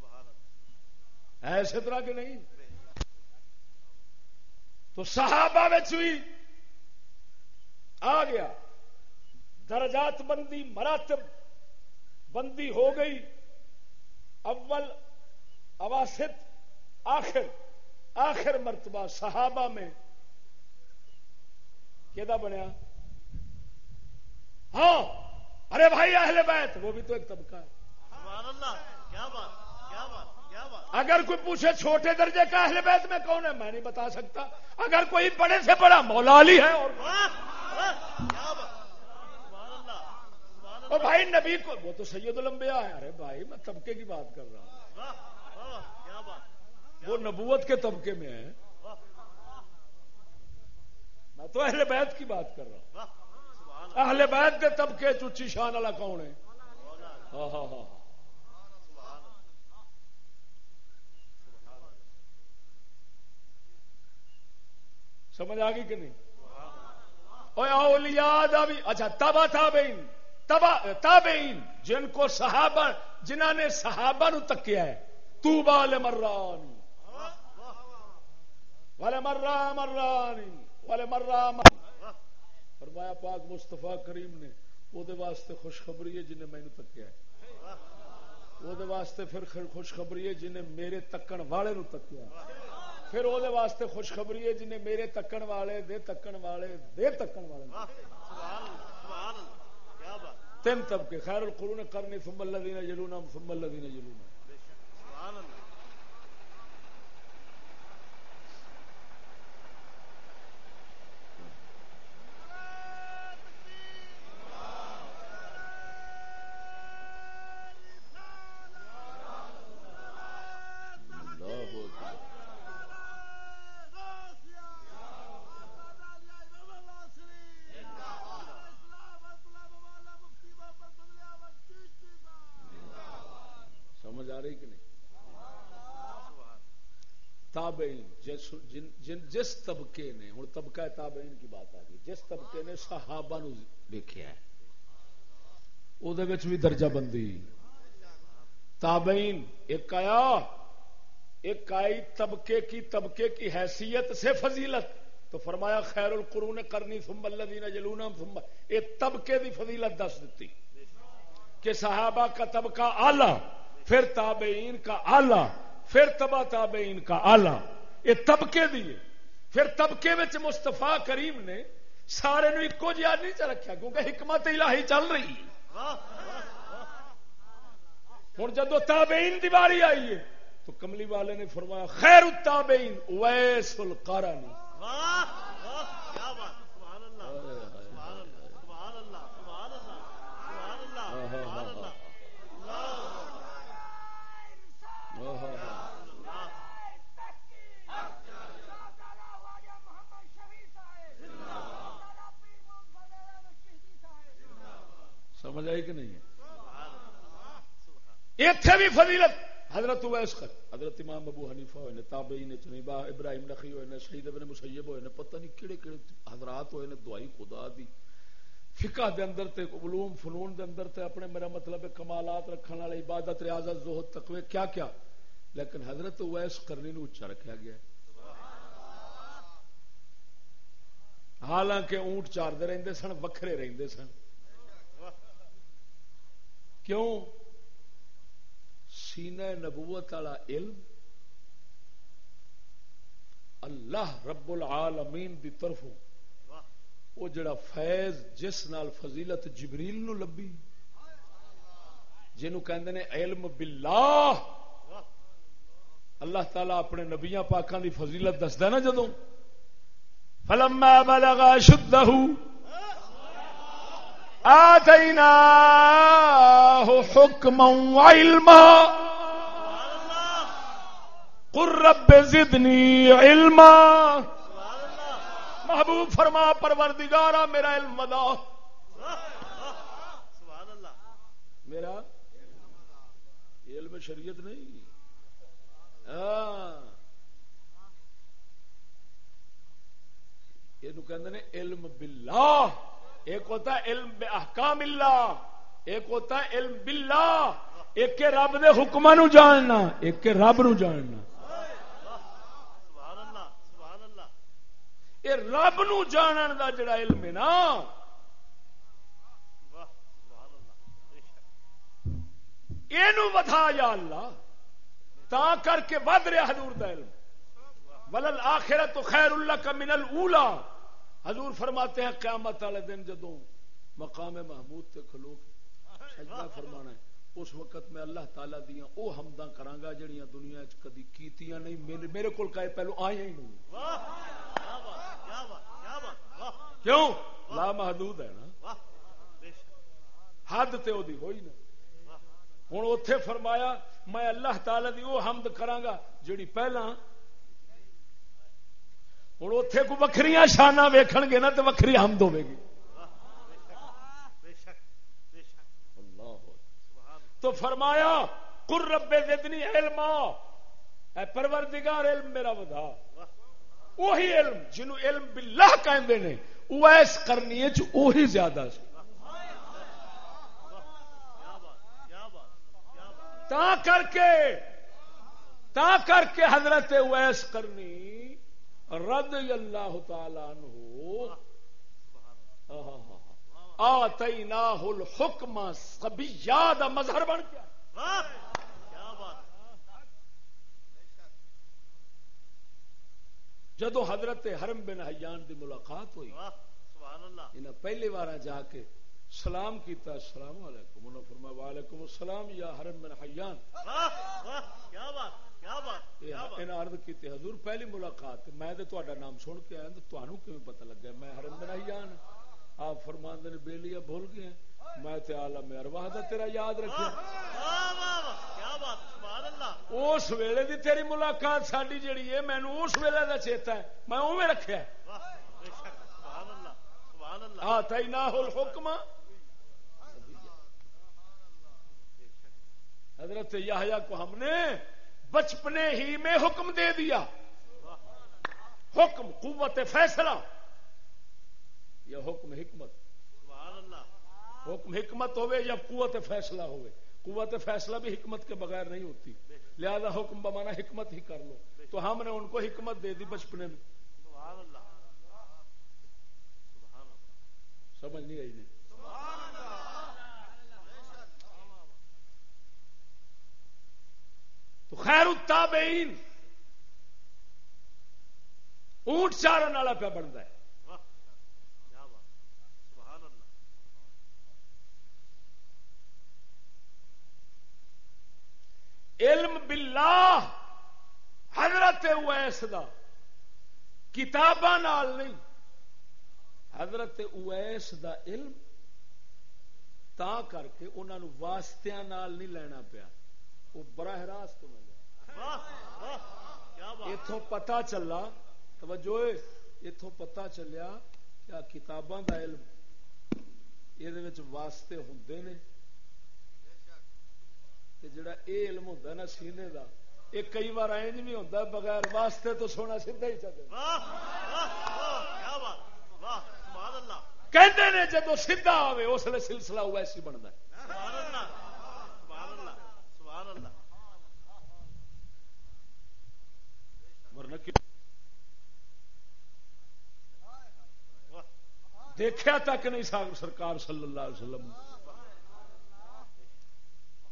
واہ ہے اسی طرح کہ نہیں۔ تو صحابہ بھی آ گیا۔ درجات بندی، مراتب بندی ہو گئی۔ اول اواسط، آخر۔ آخر مرتبہ صحابہ میں کہ بنیا؟ ہاں ارے بھائی اہل بیت وہ بھی تو ایک طبقہ ہے۔ سبحان اللہ کیا بات کیا بات کیا بات۔ اگر کوئی پوچھے چھوٹے درجے کا اہل بیت میں کون ہے میں نہیں بتا سکتا۔ اگر کوئی بڑے سے بڑا مولا علی ہے اور اور بھائی نبی کو وہ تو سید الانبیاء ہے ارے بھائی میں طبقے کی بات کر رہا ہوں۔ وہ نبوت کے طبقے میں ہے میں تو اہل بیت کی بات کر رہا ہوں۔ اہل بیت کے طبقے چوچی شان والا کون ہے؟ ہاں،, ہاں ہاں ہاں سمجھ آ گئی کہ نہیں؟ اور اولیاء دا بھی اچھا تبا تابعین۔ تبا تابعین، جن کو صحابہ جنہوں نے صحابہ نو تکیا ہے۔ تو بال مرانی والے مرا مرانی والے مرا مر. فرمایا پاک مستفا کریم نے، وہ واسطے خوشخبری ہے جنہیں مینو تکیا ہے۔ وہ واسطے پھر خوشخبری ہے جنہیں میرے تکن والے نو تکیا ہے۔ پھر وہ واسطے خوشخبری ہے جنہیں میرے تکن والے دے تکن والے دے تکن والے تین طبقے خیر القرون کرنی ثم الذین یلون ثم الذین یلون بے شک سبحان اللہ اللہ اکبر تابعین، جس جن جن جس طبقے نے، ہوں طبقہ تابعین کی بات آ گئی، جس طبقے نے صحابہ نو ویکھیا ہے بھی درجہ بندی۔ تابعین، ایک آیا، ایک آئی طبقے کی طبقے کی حیثیت سے فضیلت۔ تو فرمایا، خیر القرون کرنی، ثم الذین یلونہم ثم اے طبقے دی فضیلت دس دیتی کہ صحابہ کا طبقہ اعلی، پھر تابعین کا اعلی۔ پھر تبا تابعین کا آلہ یہ طبقے دیے پھر طبقے میں مستفا کریم نے سارے نو ایکو جہاں نہیں چ رکھا کیونکہ حکمت الہی چل رہی ہوں جدو تابعین دی باری آئی ہے، تو کملی والے نے فرمایا، خیر التابعین ویس القرن سمجھ آئی کہ نہیں اتنے بھی فضیلت۔ حضرت ویس کر حضرت امام ابو حنیفہ ہوئے نے، تابعین چنی با ابراہیم نخی ہوئے نے شہید ابن مسیب ہوئے نے، پتہ نہیں کیڑے کیڑے حضرات ہوئے نے، دعائی خدا دی۔ فقہ دے اندر تے، علوم، فنون دے اندر تے اپنے میرا مطلب کمالات رکھنے والے عبادت، ریاضت، زہد، تقوی، کیا کیا؟ لیکن حضرت ویس کرنی نو اچھا رکھا گیا ہے۔ حالانکہ اونٹ چار دے رہندے سن، وکھرے رہندے سن۔ کیوں؟ سینہ نبوت والا علم اللہ رب العالمین دی طرف وہ جڑا فیض جس نال فضیلت جبریل نو لبی جنوں کہندے نے علم باللہ۔ اللہ تعالی اپنے نبیاں پاکاں دی فضیلت دسدا نا جدوں۔ فلما بلغ شدہ آتيناه حكما وعلما قل رب زدني علما محبوب فرما پروردگارا میرا علم ودا. میرا علم شریعت نہیں. یہ علم باللہ. ایک ہوتا ہے علم بے احکام اللہ ایک ہوتا ہے علم باللہ ایک کے رب دے حکم نو جاننا ایک کے رب نو جاننا۔ یہ رب نو جانن دا جڑا علم ہے نا۔ یہ ودھا یا اللہ تا کر کے ود رہا حضور دا علم۔ ولل آخرت خیر اللہ کا من الاولا حضور فرماتے ہیں قیامت والے دن جدو مقام محمود تے کھلو سجدہ فرمانا ہے اس وقت میں اللہ تعالی دیا او حمداں کرانگا جڑیاں دنیا چ کدی کیتیاں نہیں میرے, کول کہے پہلو آیا ہی نہیں۔ کیوں؟ لا محدود ہے نا۔ حد تے او دی ہوئی نا۔ ہن اوتھے فرمایا میں اللہ تعالی دی او حمد کرانگا جڑی پہلا ہوں اتے کو وکری شانا ویکن گے نا تو وکری حمد ہوے گی۔ تو فرمایا کر ربے زدنی علم اے پروردگار، علم میرا ودا۔ وہی علم جنو علم باللہ کہندے نے اویس کرنی ہے جو وہی زیادہ سی۔ تا کر کے، تا کر کے حضرت اویس کرنی۔ رد اللہ تعالی عنہ. آتیناہ الحکم سبیہ دا مظہر بن گیا. جدو حضرت حرم بن حیان دی ملاقات ہوئی انہیں پہلی بار جا کے سلام کیتا السلام علیکم۔ انہوں فرمایا وعلیکم السلام یا حرم بن حیان۔ کیا بات عرض کی حضور پہلی ملاقات میں نام سن کے آیا تو پتہ لگا؟ میں بنا ہی جان آپ فرمان نے بے لیا بھول گئے میں تے عالم ارواح دا تیرا یاد رکھیا۔ اس ویلے دی تیری ملاقات ساری جڑی ہے مینو اس ویلے دا چیتا ہے۔ میں اوے رکھیا ہاں تھی نہ حکم حضرت یحییٰ کو ہم نے بچپنے ہی میں حکم دے دیا۔ حکم قوت فیصلہ۔ یا حکم حکمت۔ حکم حکمت ہوئے یا قوت فیصلہ ہوئے۔ قوت فیصلہ بھی حکمت کے بغیر نہیں ہوتی۔ لہذا حکم بمانا حکمت ہی کر لو۔ تو ہم نے ان کو حکمت دے دی بچپنے میں۔ سمجھ نہیں آئی نہیں۔ تو خیر التابعین۔ اونٹ چارن والا پہ بنتا ہے۔ علم باللہ، حضرت اویس دا۔ کتاباں نال نہیں۔ حضرت اویس دا علم، تا کر کے انہوں واسطیاں نال نہیں لینا پیا۔ وہ براہ راست اتوں پتا چلا توجہ اتوں پتا چلیا کیا کتاباں دا علم یہ واسطے ہوں نے۔ جڑا اے علم ہوں نا سینے دا یہ کئی بار اینج بھی ہوتا بغیر واسطے تو سونا سیدھا ہی چلے۔ نے جدو سیدھا آوے اس لیے سلسلہ ویسے ہی بنتا ہے سبحان اللہ سبحان اللہ سبحان اللہ ورنہ کہ واہ دیکھا تک نہیں سرکار صلی اللہ علیہ وسلم۔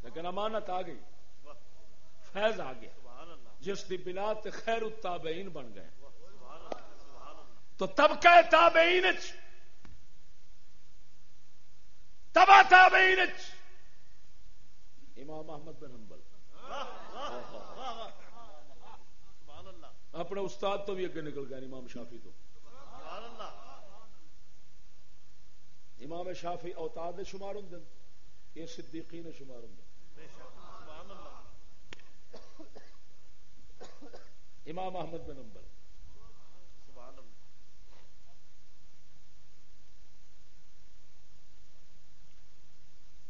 لیکن امانت آ گئی۔ فیض آ گیا۔ جس دی بنا خیر التابعین بن گئے۔ تو طبقہ تابعین چ تبا تابعین امام احمد بن حنبل۔ اپنے استاد تو بھی اگے نکل گئے، امام شافی تو۔ امام شافی اوتاد دے شمار ہوں یہ صدیقین دے شمار ہوں امام احمد بن حنبل سبحان اللہ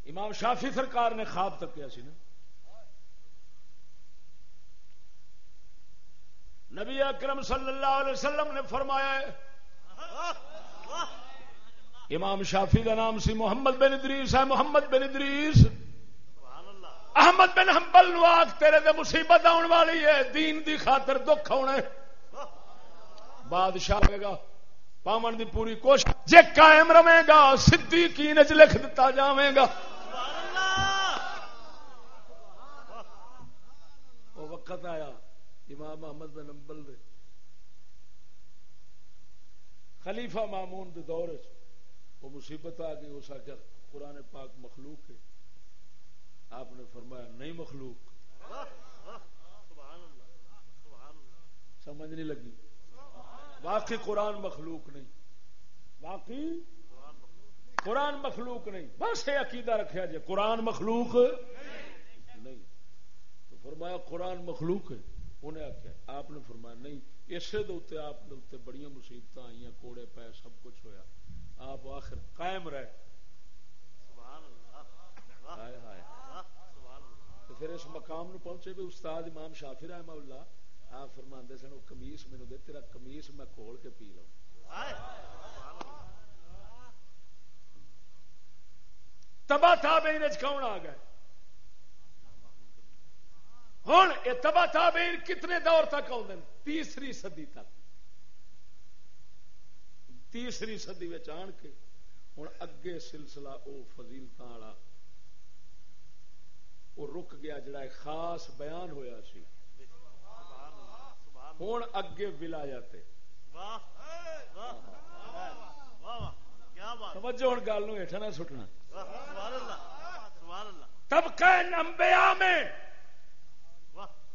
امام شافی سرکار نے خواب تک کیا سی نا؟ نبی اکرم صلی اللہ علیہ وسلم نے فرمایا ہے، امام شافی کا نام سی محمد بن ادریس ہے محمد بن ادریس، احمد بن حنبل نو آخ تیرے دے مصیبت آن والی ہے، دین دی خاطر دکھ آنا بادشاہ گا، پامن دی پوری کوشش، جے قائم رہے گا، صدیقین چ لکھ دتا جاوے گا سبحان اللہ وہ وقت آیا، امام احمد بن حنبل دے۔ خلیفہ مامون دے دور وہ مصیبت آ گئی، اس آخر قرآن پاک مخلوق ہے۔ آپ نے فرمایا، نہیں مخلوق۔ سمجھ نہیں لگی۔ واقعی قرآن مخلوق نہیں۔ واقعی قرآن مخلوق نہیں۔ بس یہ عقیدہ رکھا جائے، قرآن مخلوق نہیں۔ فرمایا قرآن مخلوق ہے۔ انہیں آخیا آپ نے فرمایا نہیں اسے دے آپ بڑی مصیبت آئی کوڑے پے سب کچھ ہویا۔ آپ آخر قائم رہے۔ پھر اس مقام نو پہنچے بھی استاد امام شافی رحمہ اللہ آپ فرماندے سن وہ کمیس مینو دے تیرا کمیس میں کھول کے پی لوں ہائے سبحان اللہ۔ تبا تابعین وچ کون آ گئے؟ ہوں یہ تبا تابعین کتنے دور تک آتے ہیں؟ تیسری صدی تک۔ تیسری صدی آن کے ہوں اگے سلسلہ او فضیلت والا وہ رک گیا جڑا ایک خاص بیان ہویا سی۔ ہوں اگے توجہ ہوں گل نو ہیٹھا نہ سٹنا۔ طبقہ نمبیا میں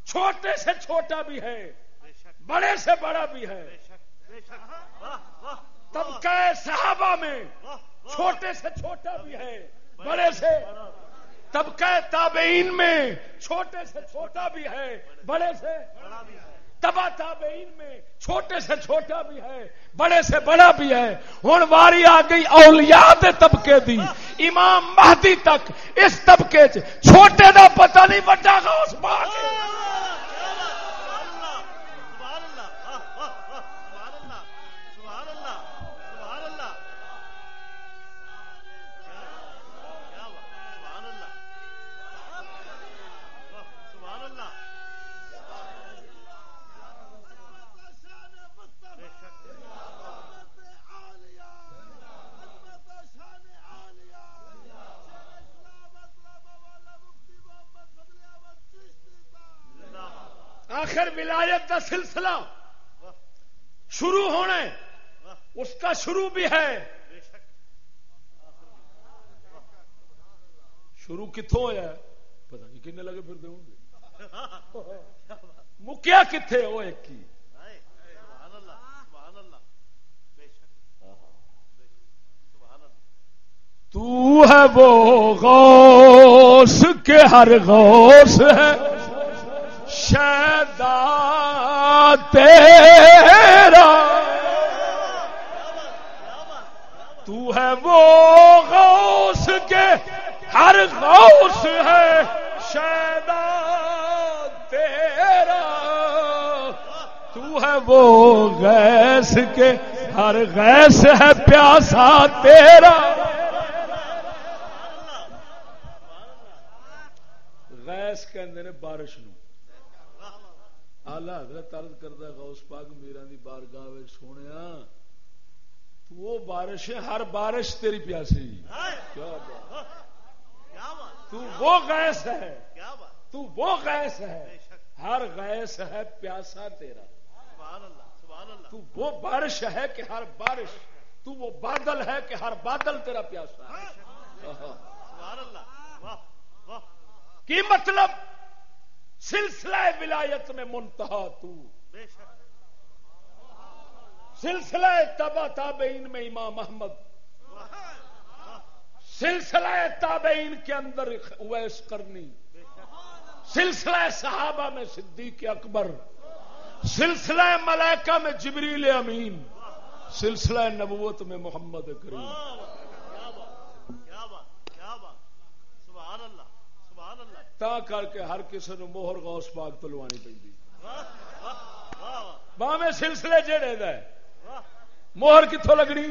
چھوٹے سے چھوٹا بھی ہے، بڑے سے بڑا بھی ہے۔ طبقہ صحابہ میں، چھوٹے سے چھوٹا بھی ہے، بڑے سے۔ طبقہ تابعین میں، چھوٹے سے چھوٹا بھی ہے، بڑے سے۔ بڑا بھی ہے تبا تابعین میں چھوٹے سے چھوٹا بھی ہے، بڑے سے بڑا بھی ہے۔ ہوں واری آ گئی اولیاء دے طبقے دی، امام مہدی تک۔ اس طبقے چ چھوٹے دا پتہ نہیں بڑا غوث پاک سلسلہ شروع ہونا ہے۔ اس کا شروع بھی ہے۔ شروع کتوں ہوا ہے؟ پتا نہیں کنے لگے پھر ہوں گے۔ مکیا کتنے وہ ایک ہی تو ہے وہ غوث کے ہر غوث ہے۔ شیدا تیرا۔ تو ہے وہ غوث کے، ہر غوث ہے شیدا تیرا۔ تو ہے وہ غیث کے، ہر غیث ہے پیاسا تیرا۔ غیث کہندے نے بارش نو۔ آلہ حضرت عرض کردا غوث پاک میران دی بارگاہ وچ سونیا تو وہ بارش ہے ہر بارش تیری پیاسی۔ کیا بات۔ تو وہ غیث ہے۔ تو وہ بے ہے ہر غیث ہے پیاسا تیرا۔ سبحان اللہ سبحان اللہ۔ تو وہ بارش ہے کہ ہر بارش۔ تو وہ بادل ہے کہ ہر بادل تیرا پیاسا۔ ہے سبحان اللہ۔ واہ واہ۔ کی مطلب؟ سلسلہ ولایت میں منتہا تو۔ سلسلہ تبا تابعین میں امام محمد سلسلہ تابعین کے اندر اویس کرنی۔ سلسلہ صحابہ میں صدیق اکبر۔ سلسلہ ملائکہ میں جبریل امین۔ سلسلہ نبوت میں محمد کریم کیا بات کیا بات کیا بات سبحان اللہ سبحان اللہ تا کر کے ہر کسی نو موہر غوث پاک تلوانی پی باہیں سلسلے جڑے دا ہے واہ موہر کتوں لگنی؟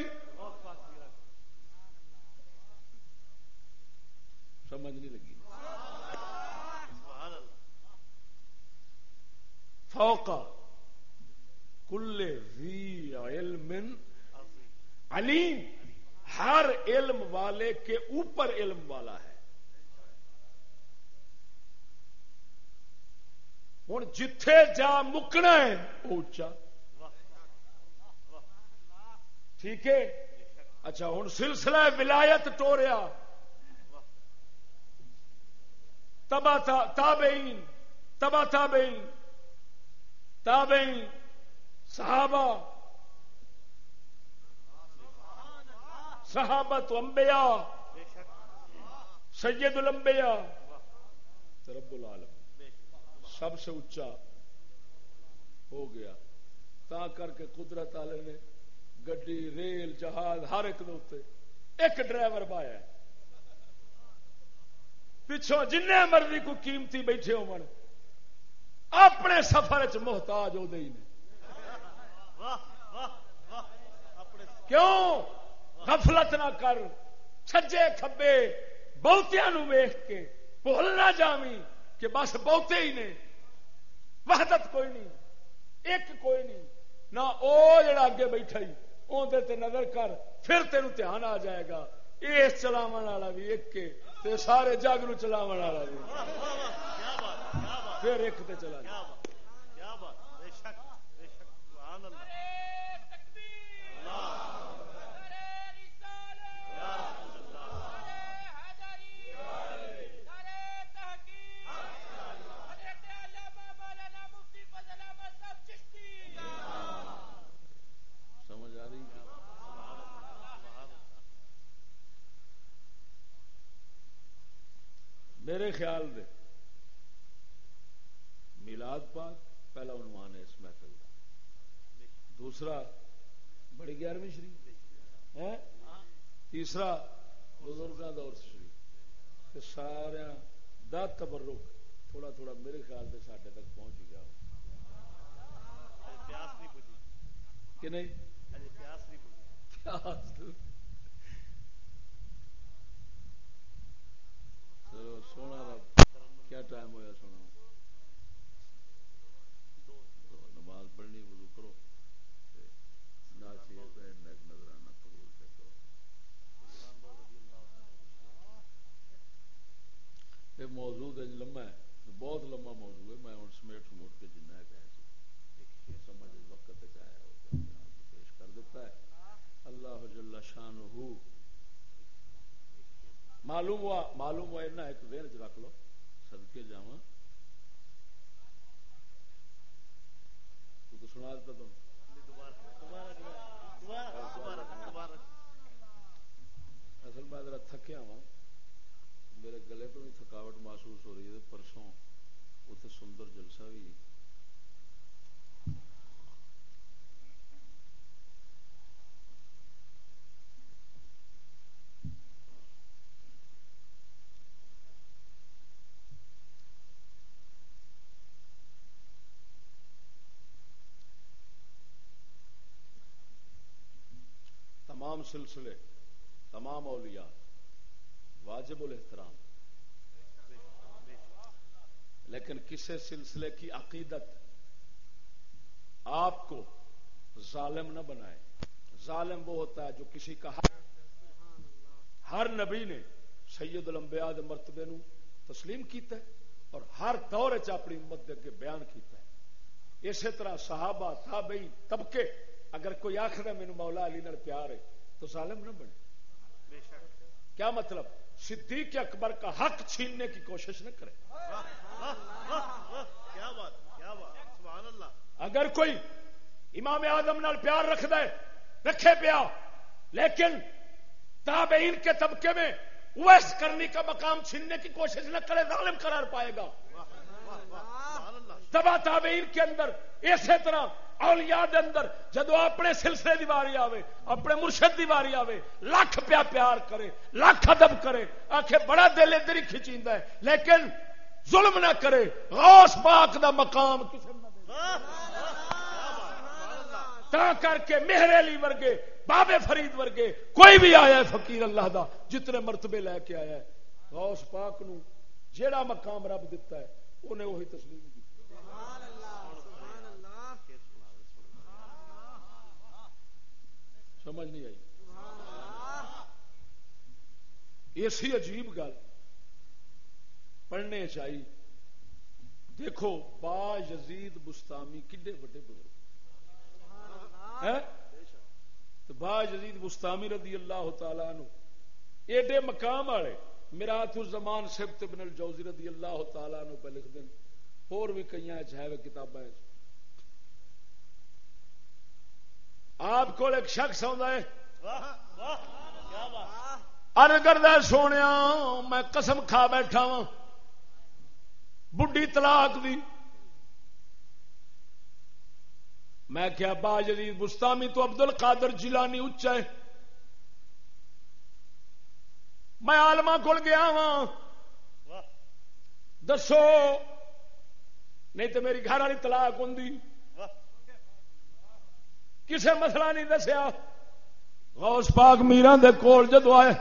سمجھ نہیں لگی۔ سبحان فوقا کل علم علیم۔ ہر علم والے کے اوپر علم والا ہے۔ ہوں جتھے جا مکنا ہے، وہ اچا ٹھیک ہے؟ اچھا ہوں سلسلہ ولایت ٹوریا۔ تبا تابعین تبا تابعین تابعین، صحابہ۔ صحابت انبیاء بے سید الانبیاء۔ رب العالم سب سے اونچا ہو گیا۔ تا کر کے قدرت والے نے گڈی، ریل، جہاز، ہر ایک دے ایک ڈرائیور بایا۔ ہے پچھوں جن مرضی کو قیمتی بیٹھے ہو اپنے سفر چ محتاج ہو ہی نے۔ کیوں؟ غفلت نہ کر، چھجے کھبے بہتیا نو ویخ کے، بھول نہ جاوی کہ بس بہتے ہی نے۔ وحدت کوئی نہیں ایک کوئی نہیں۔ نہ او جڑا اگے بیٹھا ہی اندر تے نظر کر پھر تینوں دھیان آ جائے گا۔ اس چلاو والا بھی ایک کے تے سارے جگ نو چلاو والا بھی کیا بات کیا بات پھر ایک تے چلا جائے کیا بات کیا بات بے شک بے شک سبحان اللہ سمجھ آ رہی ہے میرے خیال دے میلاد پاک پہلا عنوان ہے اس محفل کا۔ دوسرا بڑی گیارہویں شریف۔ تیسرا بزرگاں دور شریف۔ سارا دا تبرک تھوڑا تھوڑا میرے خیال سے ساڈے تک پہنچ ہی گیا بجھی کہ نہیں؟ اجے پیاس۔ سونا کیا نماز پڑھنی موضوع لمبا ہے بہت لمبا موضوع ہے میں ہوں سمیٹ سموٹ کے جنہ سمجھ وقت پیش کر دیتا ہے اللہ جل شان ہو معلوم ہوا معلوم ہوا ایک دیر چ رکھ لو۔ سدکے جا تو سنا دیتا تم اصل میں ذرا تھکیا وا میرے گلے تو بھی تھکاوٹ محسوس ہو رہی ہے، پرسوں اتنے سندر جلسہ بھی۔ تمام سلسلے، تمام اولیاء، واجب الاحترام۔ لیکن کسی سلسلے کی عقیدت آپ کو ظالم نہ بنائے۔ ظالم وہ ہوتا ہے جو کسی کا ہر نبی نے سید الانبیاء دے مرتبے نو تسلیم کیتا ہے اور ہر دور چ اپنی امت دے بیان کیتا ہے۔ اسی طرح صحابہ، تابعین، طبقے، اگر کوئی آخر مینو مولا علی نال پیار ہے تو ظالم نہ بنے۔ کیا مطلب؟ صدیق اکبر کا حق چھیننے کی کوشش نہ کرے۔ اگر کوئی امام آدم نال پیار رکھ دے رکھے پیا۔ لیکن تابعین کے طبقے میں ویس کرنے کا مقام چھیننے کی کوشش نہ کرے ظالم قرار پائے گا۔ تبا تابعین کے اندر، اسی طرح اولیاء دے اندر، جدو اپنے سلسلے دی واری آوے، اپنے مرشد دی واری آوے، لاکھ پیا پیار کرے، لاکھ ادب کرے آخے بڑا دل ادھر ہی کھچیندا ہے، لیکن ظلم نہ کرے، غوث پاک دا مقام کسی تا کر کے مہر علی ورگے بابے فرید ورگے، کوئی بھی آیا ہے فقیر اللہ دا، جتنے مرتبے لے کے آیا ہے، غوث پاک نو جیڑا مقام رب دیتا ہے انہیں وہی تسلیم کی۔ سمجھ نہیں آئی۔ ایسی عجیب گل۔ پڑھنے چاہیے دیکھو، با یزید بستامی کڈے بڑے بزرگ؟ با یزید بستامی رضی اللہ تعالی نو ایڈے مقام والے میرات الزمان سبت بن الجوزی رضی اللہ تعالی نو پہ لکھ دیں۔ اور بھی کئی ہے کتابیں۔ آپ کو ایک شخص ارد کردہ سونے میں قسم کھا بیٹھا وا بڈی طلاق دی۔ میں کیا با جدید بستامی تو عبد القادر جیلانی اچا ہے۔ میں آلما کول گیا وا دسو، نہیں تو میری گھر والی طلاق ہوں کسے مسئلہ نہیں دسیا۔ غوث پاک میران دے کول جدو آئے۔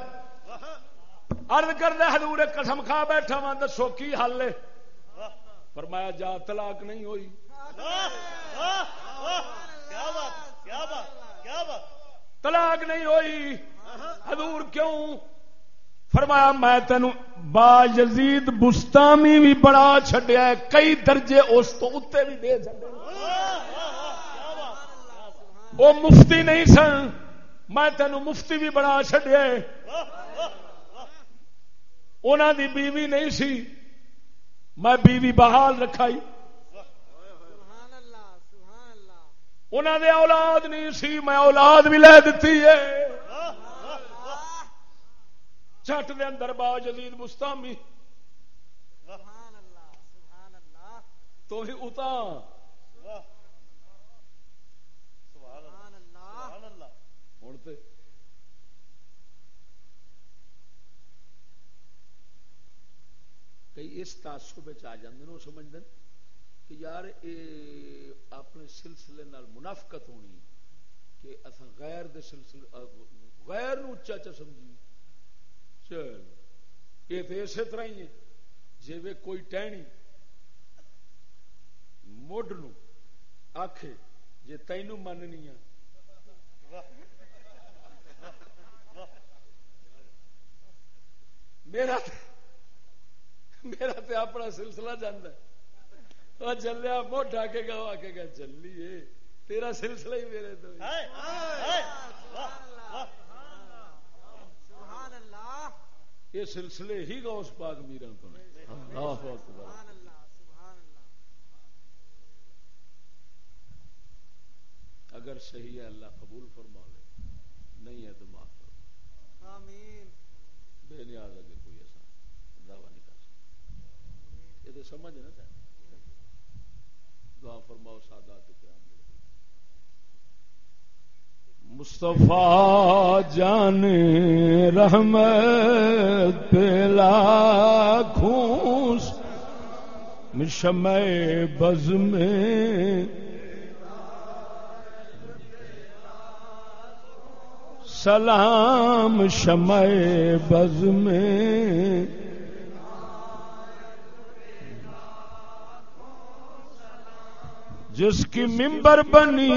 ارد کر دے حضور قسم کھا بیٹھا وا دسو کی حل ہے؟ فرمایا، جا، طلاق نہیں ہوئی۔ طلاق نہیں ہوئی۔ حضور کیوں؟ فرمایا، میں تین با یزید بستامی بھی بڑا چڈیا کئی درجے اس تو اتنے بھی دے چڑے وہ مفتی نہیں سن، میں تینوں مفتی بھی بنا چڈیا انہوں دی بیوی نہیں سی، میں بیوی بحال رکھائی۔ انہوں دے اولاد نہیں سی، میں اولاد بھی لے دیتی ہے۔ چٹ دے اندر با جدید مستامی تو ہی اتا کئی اس تعصب آ جاتے وہ سمجھتے کہ یار اے اپنے سلسلے نال منافقت ہونی کہ اصا غیر دے سلسلے غیر نو اچا چا سمجھی چل یہ تو اسی طرح ہی ہے جی کوئی ٹہنی مڈ نو آخ جی تینوں مننی ہے میرا میرا تو اپنا سلسلہ جانا چلیا موٹا کے گا آ کے گا چلیے تیرا سلسلہ ہی میرے تو یہ سلسلے ہی غوث پاک میران تو اللہ اکبر اگر صحیح ہے اللہ قبول فرما لے۔ نہیں ہے تو معاف کرو۔ بے نیاز اگر کوئی ایسا دعویٰ نہیں کر سکتا۔ یہ تو سمجھ نا دعا فرماؤ سادات کرام مصطفیٰ جان رحمت پلا خوش مشمع بز میں سلام شمع بز میں جس کی ممبر بنی،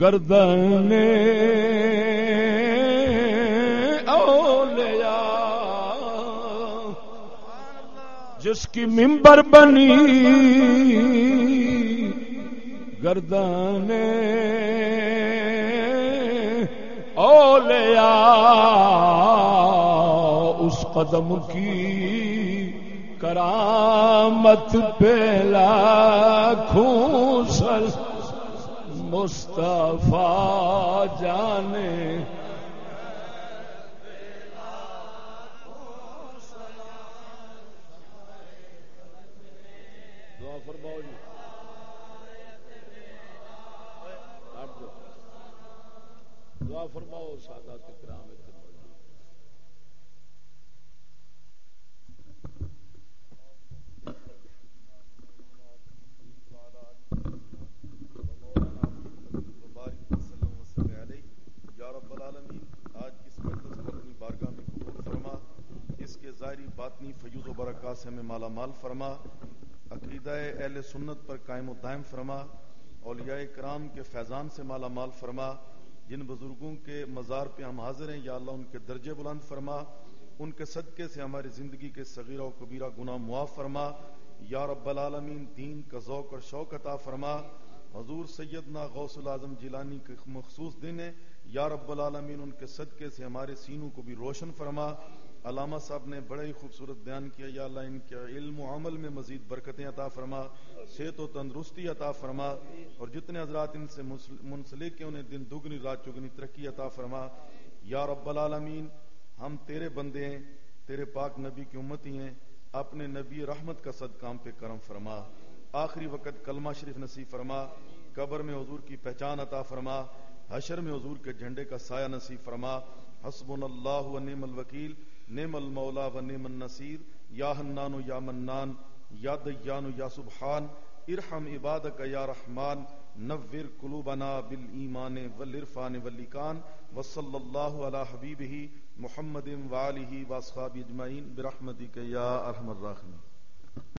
گردن اولیا جس کی ممبر بنی، گردن اولیا اس قدم کی کرامت پہلا خوشل مصطفیٰ جانے۔ فرماؤ سادہ ظاہری باطنی فیوز و برکات سے ہمیں مالا مال فرما، عقیدہ اہل سنت پر قائم و دائم فرما، اولیاء کرام کے فیضان سے مالا مال فرما، جن بزرگوں کے مزار پہ ہم حاضر ہیں، یا اللہ ان کے درجے بلند فرما، ان کے صدقے سے ہماری زندگی کے صغیرہ و کبیرہ گناہ معاف فرما، یا رب العالمین دین کا ذوق اور شوق عطا فرما۔ حضور سیدنا غوث العظم جیلانی کے مخصوص دن ہے یا رب العالمین ان کے صدقے سے ہمارے سینوں کو بھی روشن فرما۔ علامہ صاحب نے بڑے ہی خوبصورت بیان کیا، یا اللہ ان کے علم و عمل میں مزید برکتیں عطا فرما، صحت و تندرستی عطا فرما، اور جتنے حضرات ان سے منسلک ہیں، انہیں دن دگنی، رات چگنی ترقی عطا فرما۔ یا رب العالمین، ہم تیرے بندے ہیں، تیرے پاک نبی کی امتی ہیں، اپنے نبی رحمت کا صدقام پہ کرم فرما۔ آخری وقت کلمہ شریف نصیب فرما، قبر میں حضور کی پہچان عطا فرما، حشر میں حضور کے جھنڈے کا سایہ نصیب فرما۔ حسب اللہ و نعم الوکیل۔ نعم المولا و نعم النصیر، یا حنان و یا منان، یا دیان و یا سبحان، ارحم عبادک یا رحمان، نور قلوبنا بالایمان والعرفان واللکان وصلی اللہ علی حبیبہ محمد وآلہ واصحاب اجمعین، برحمتک یا ارحم الراحمین.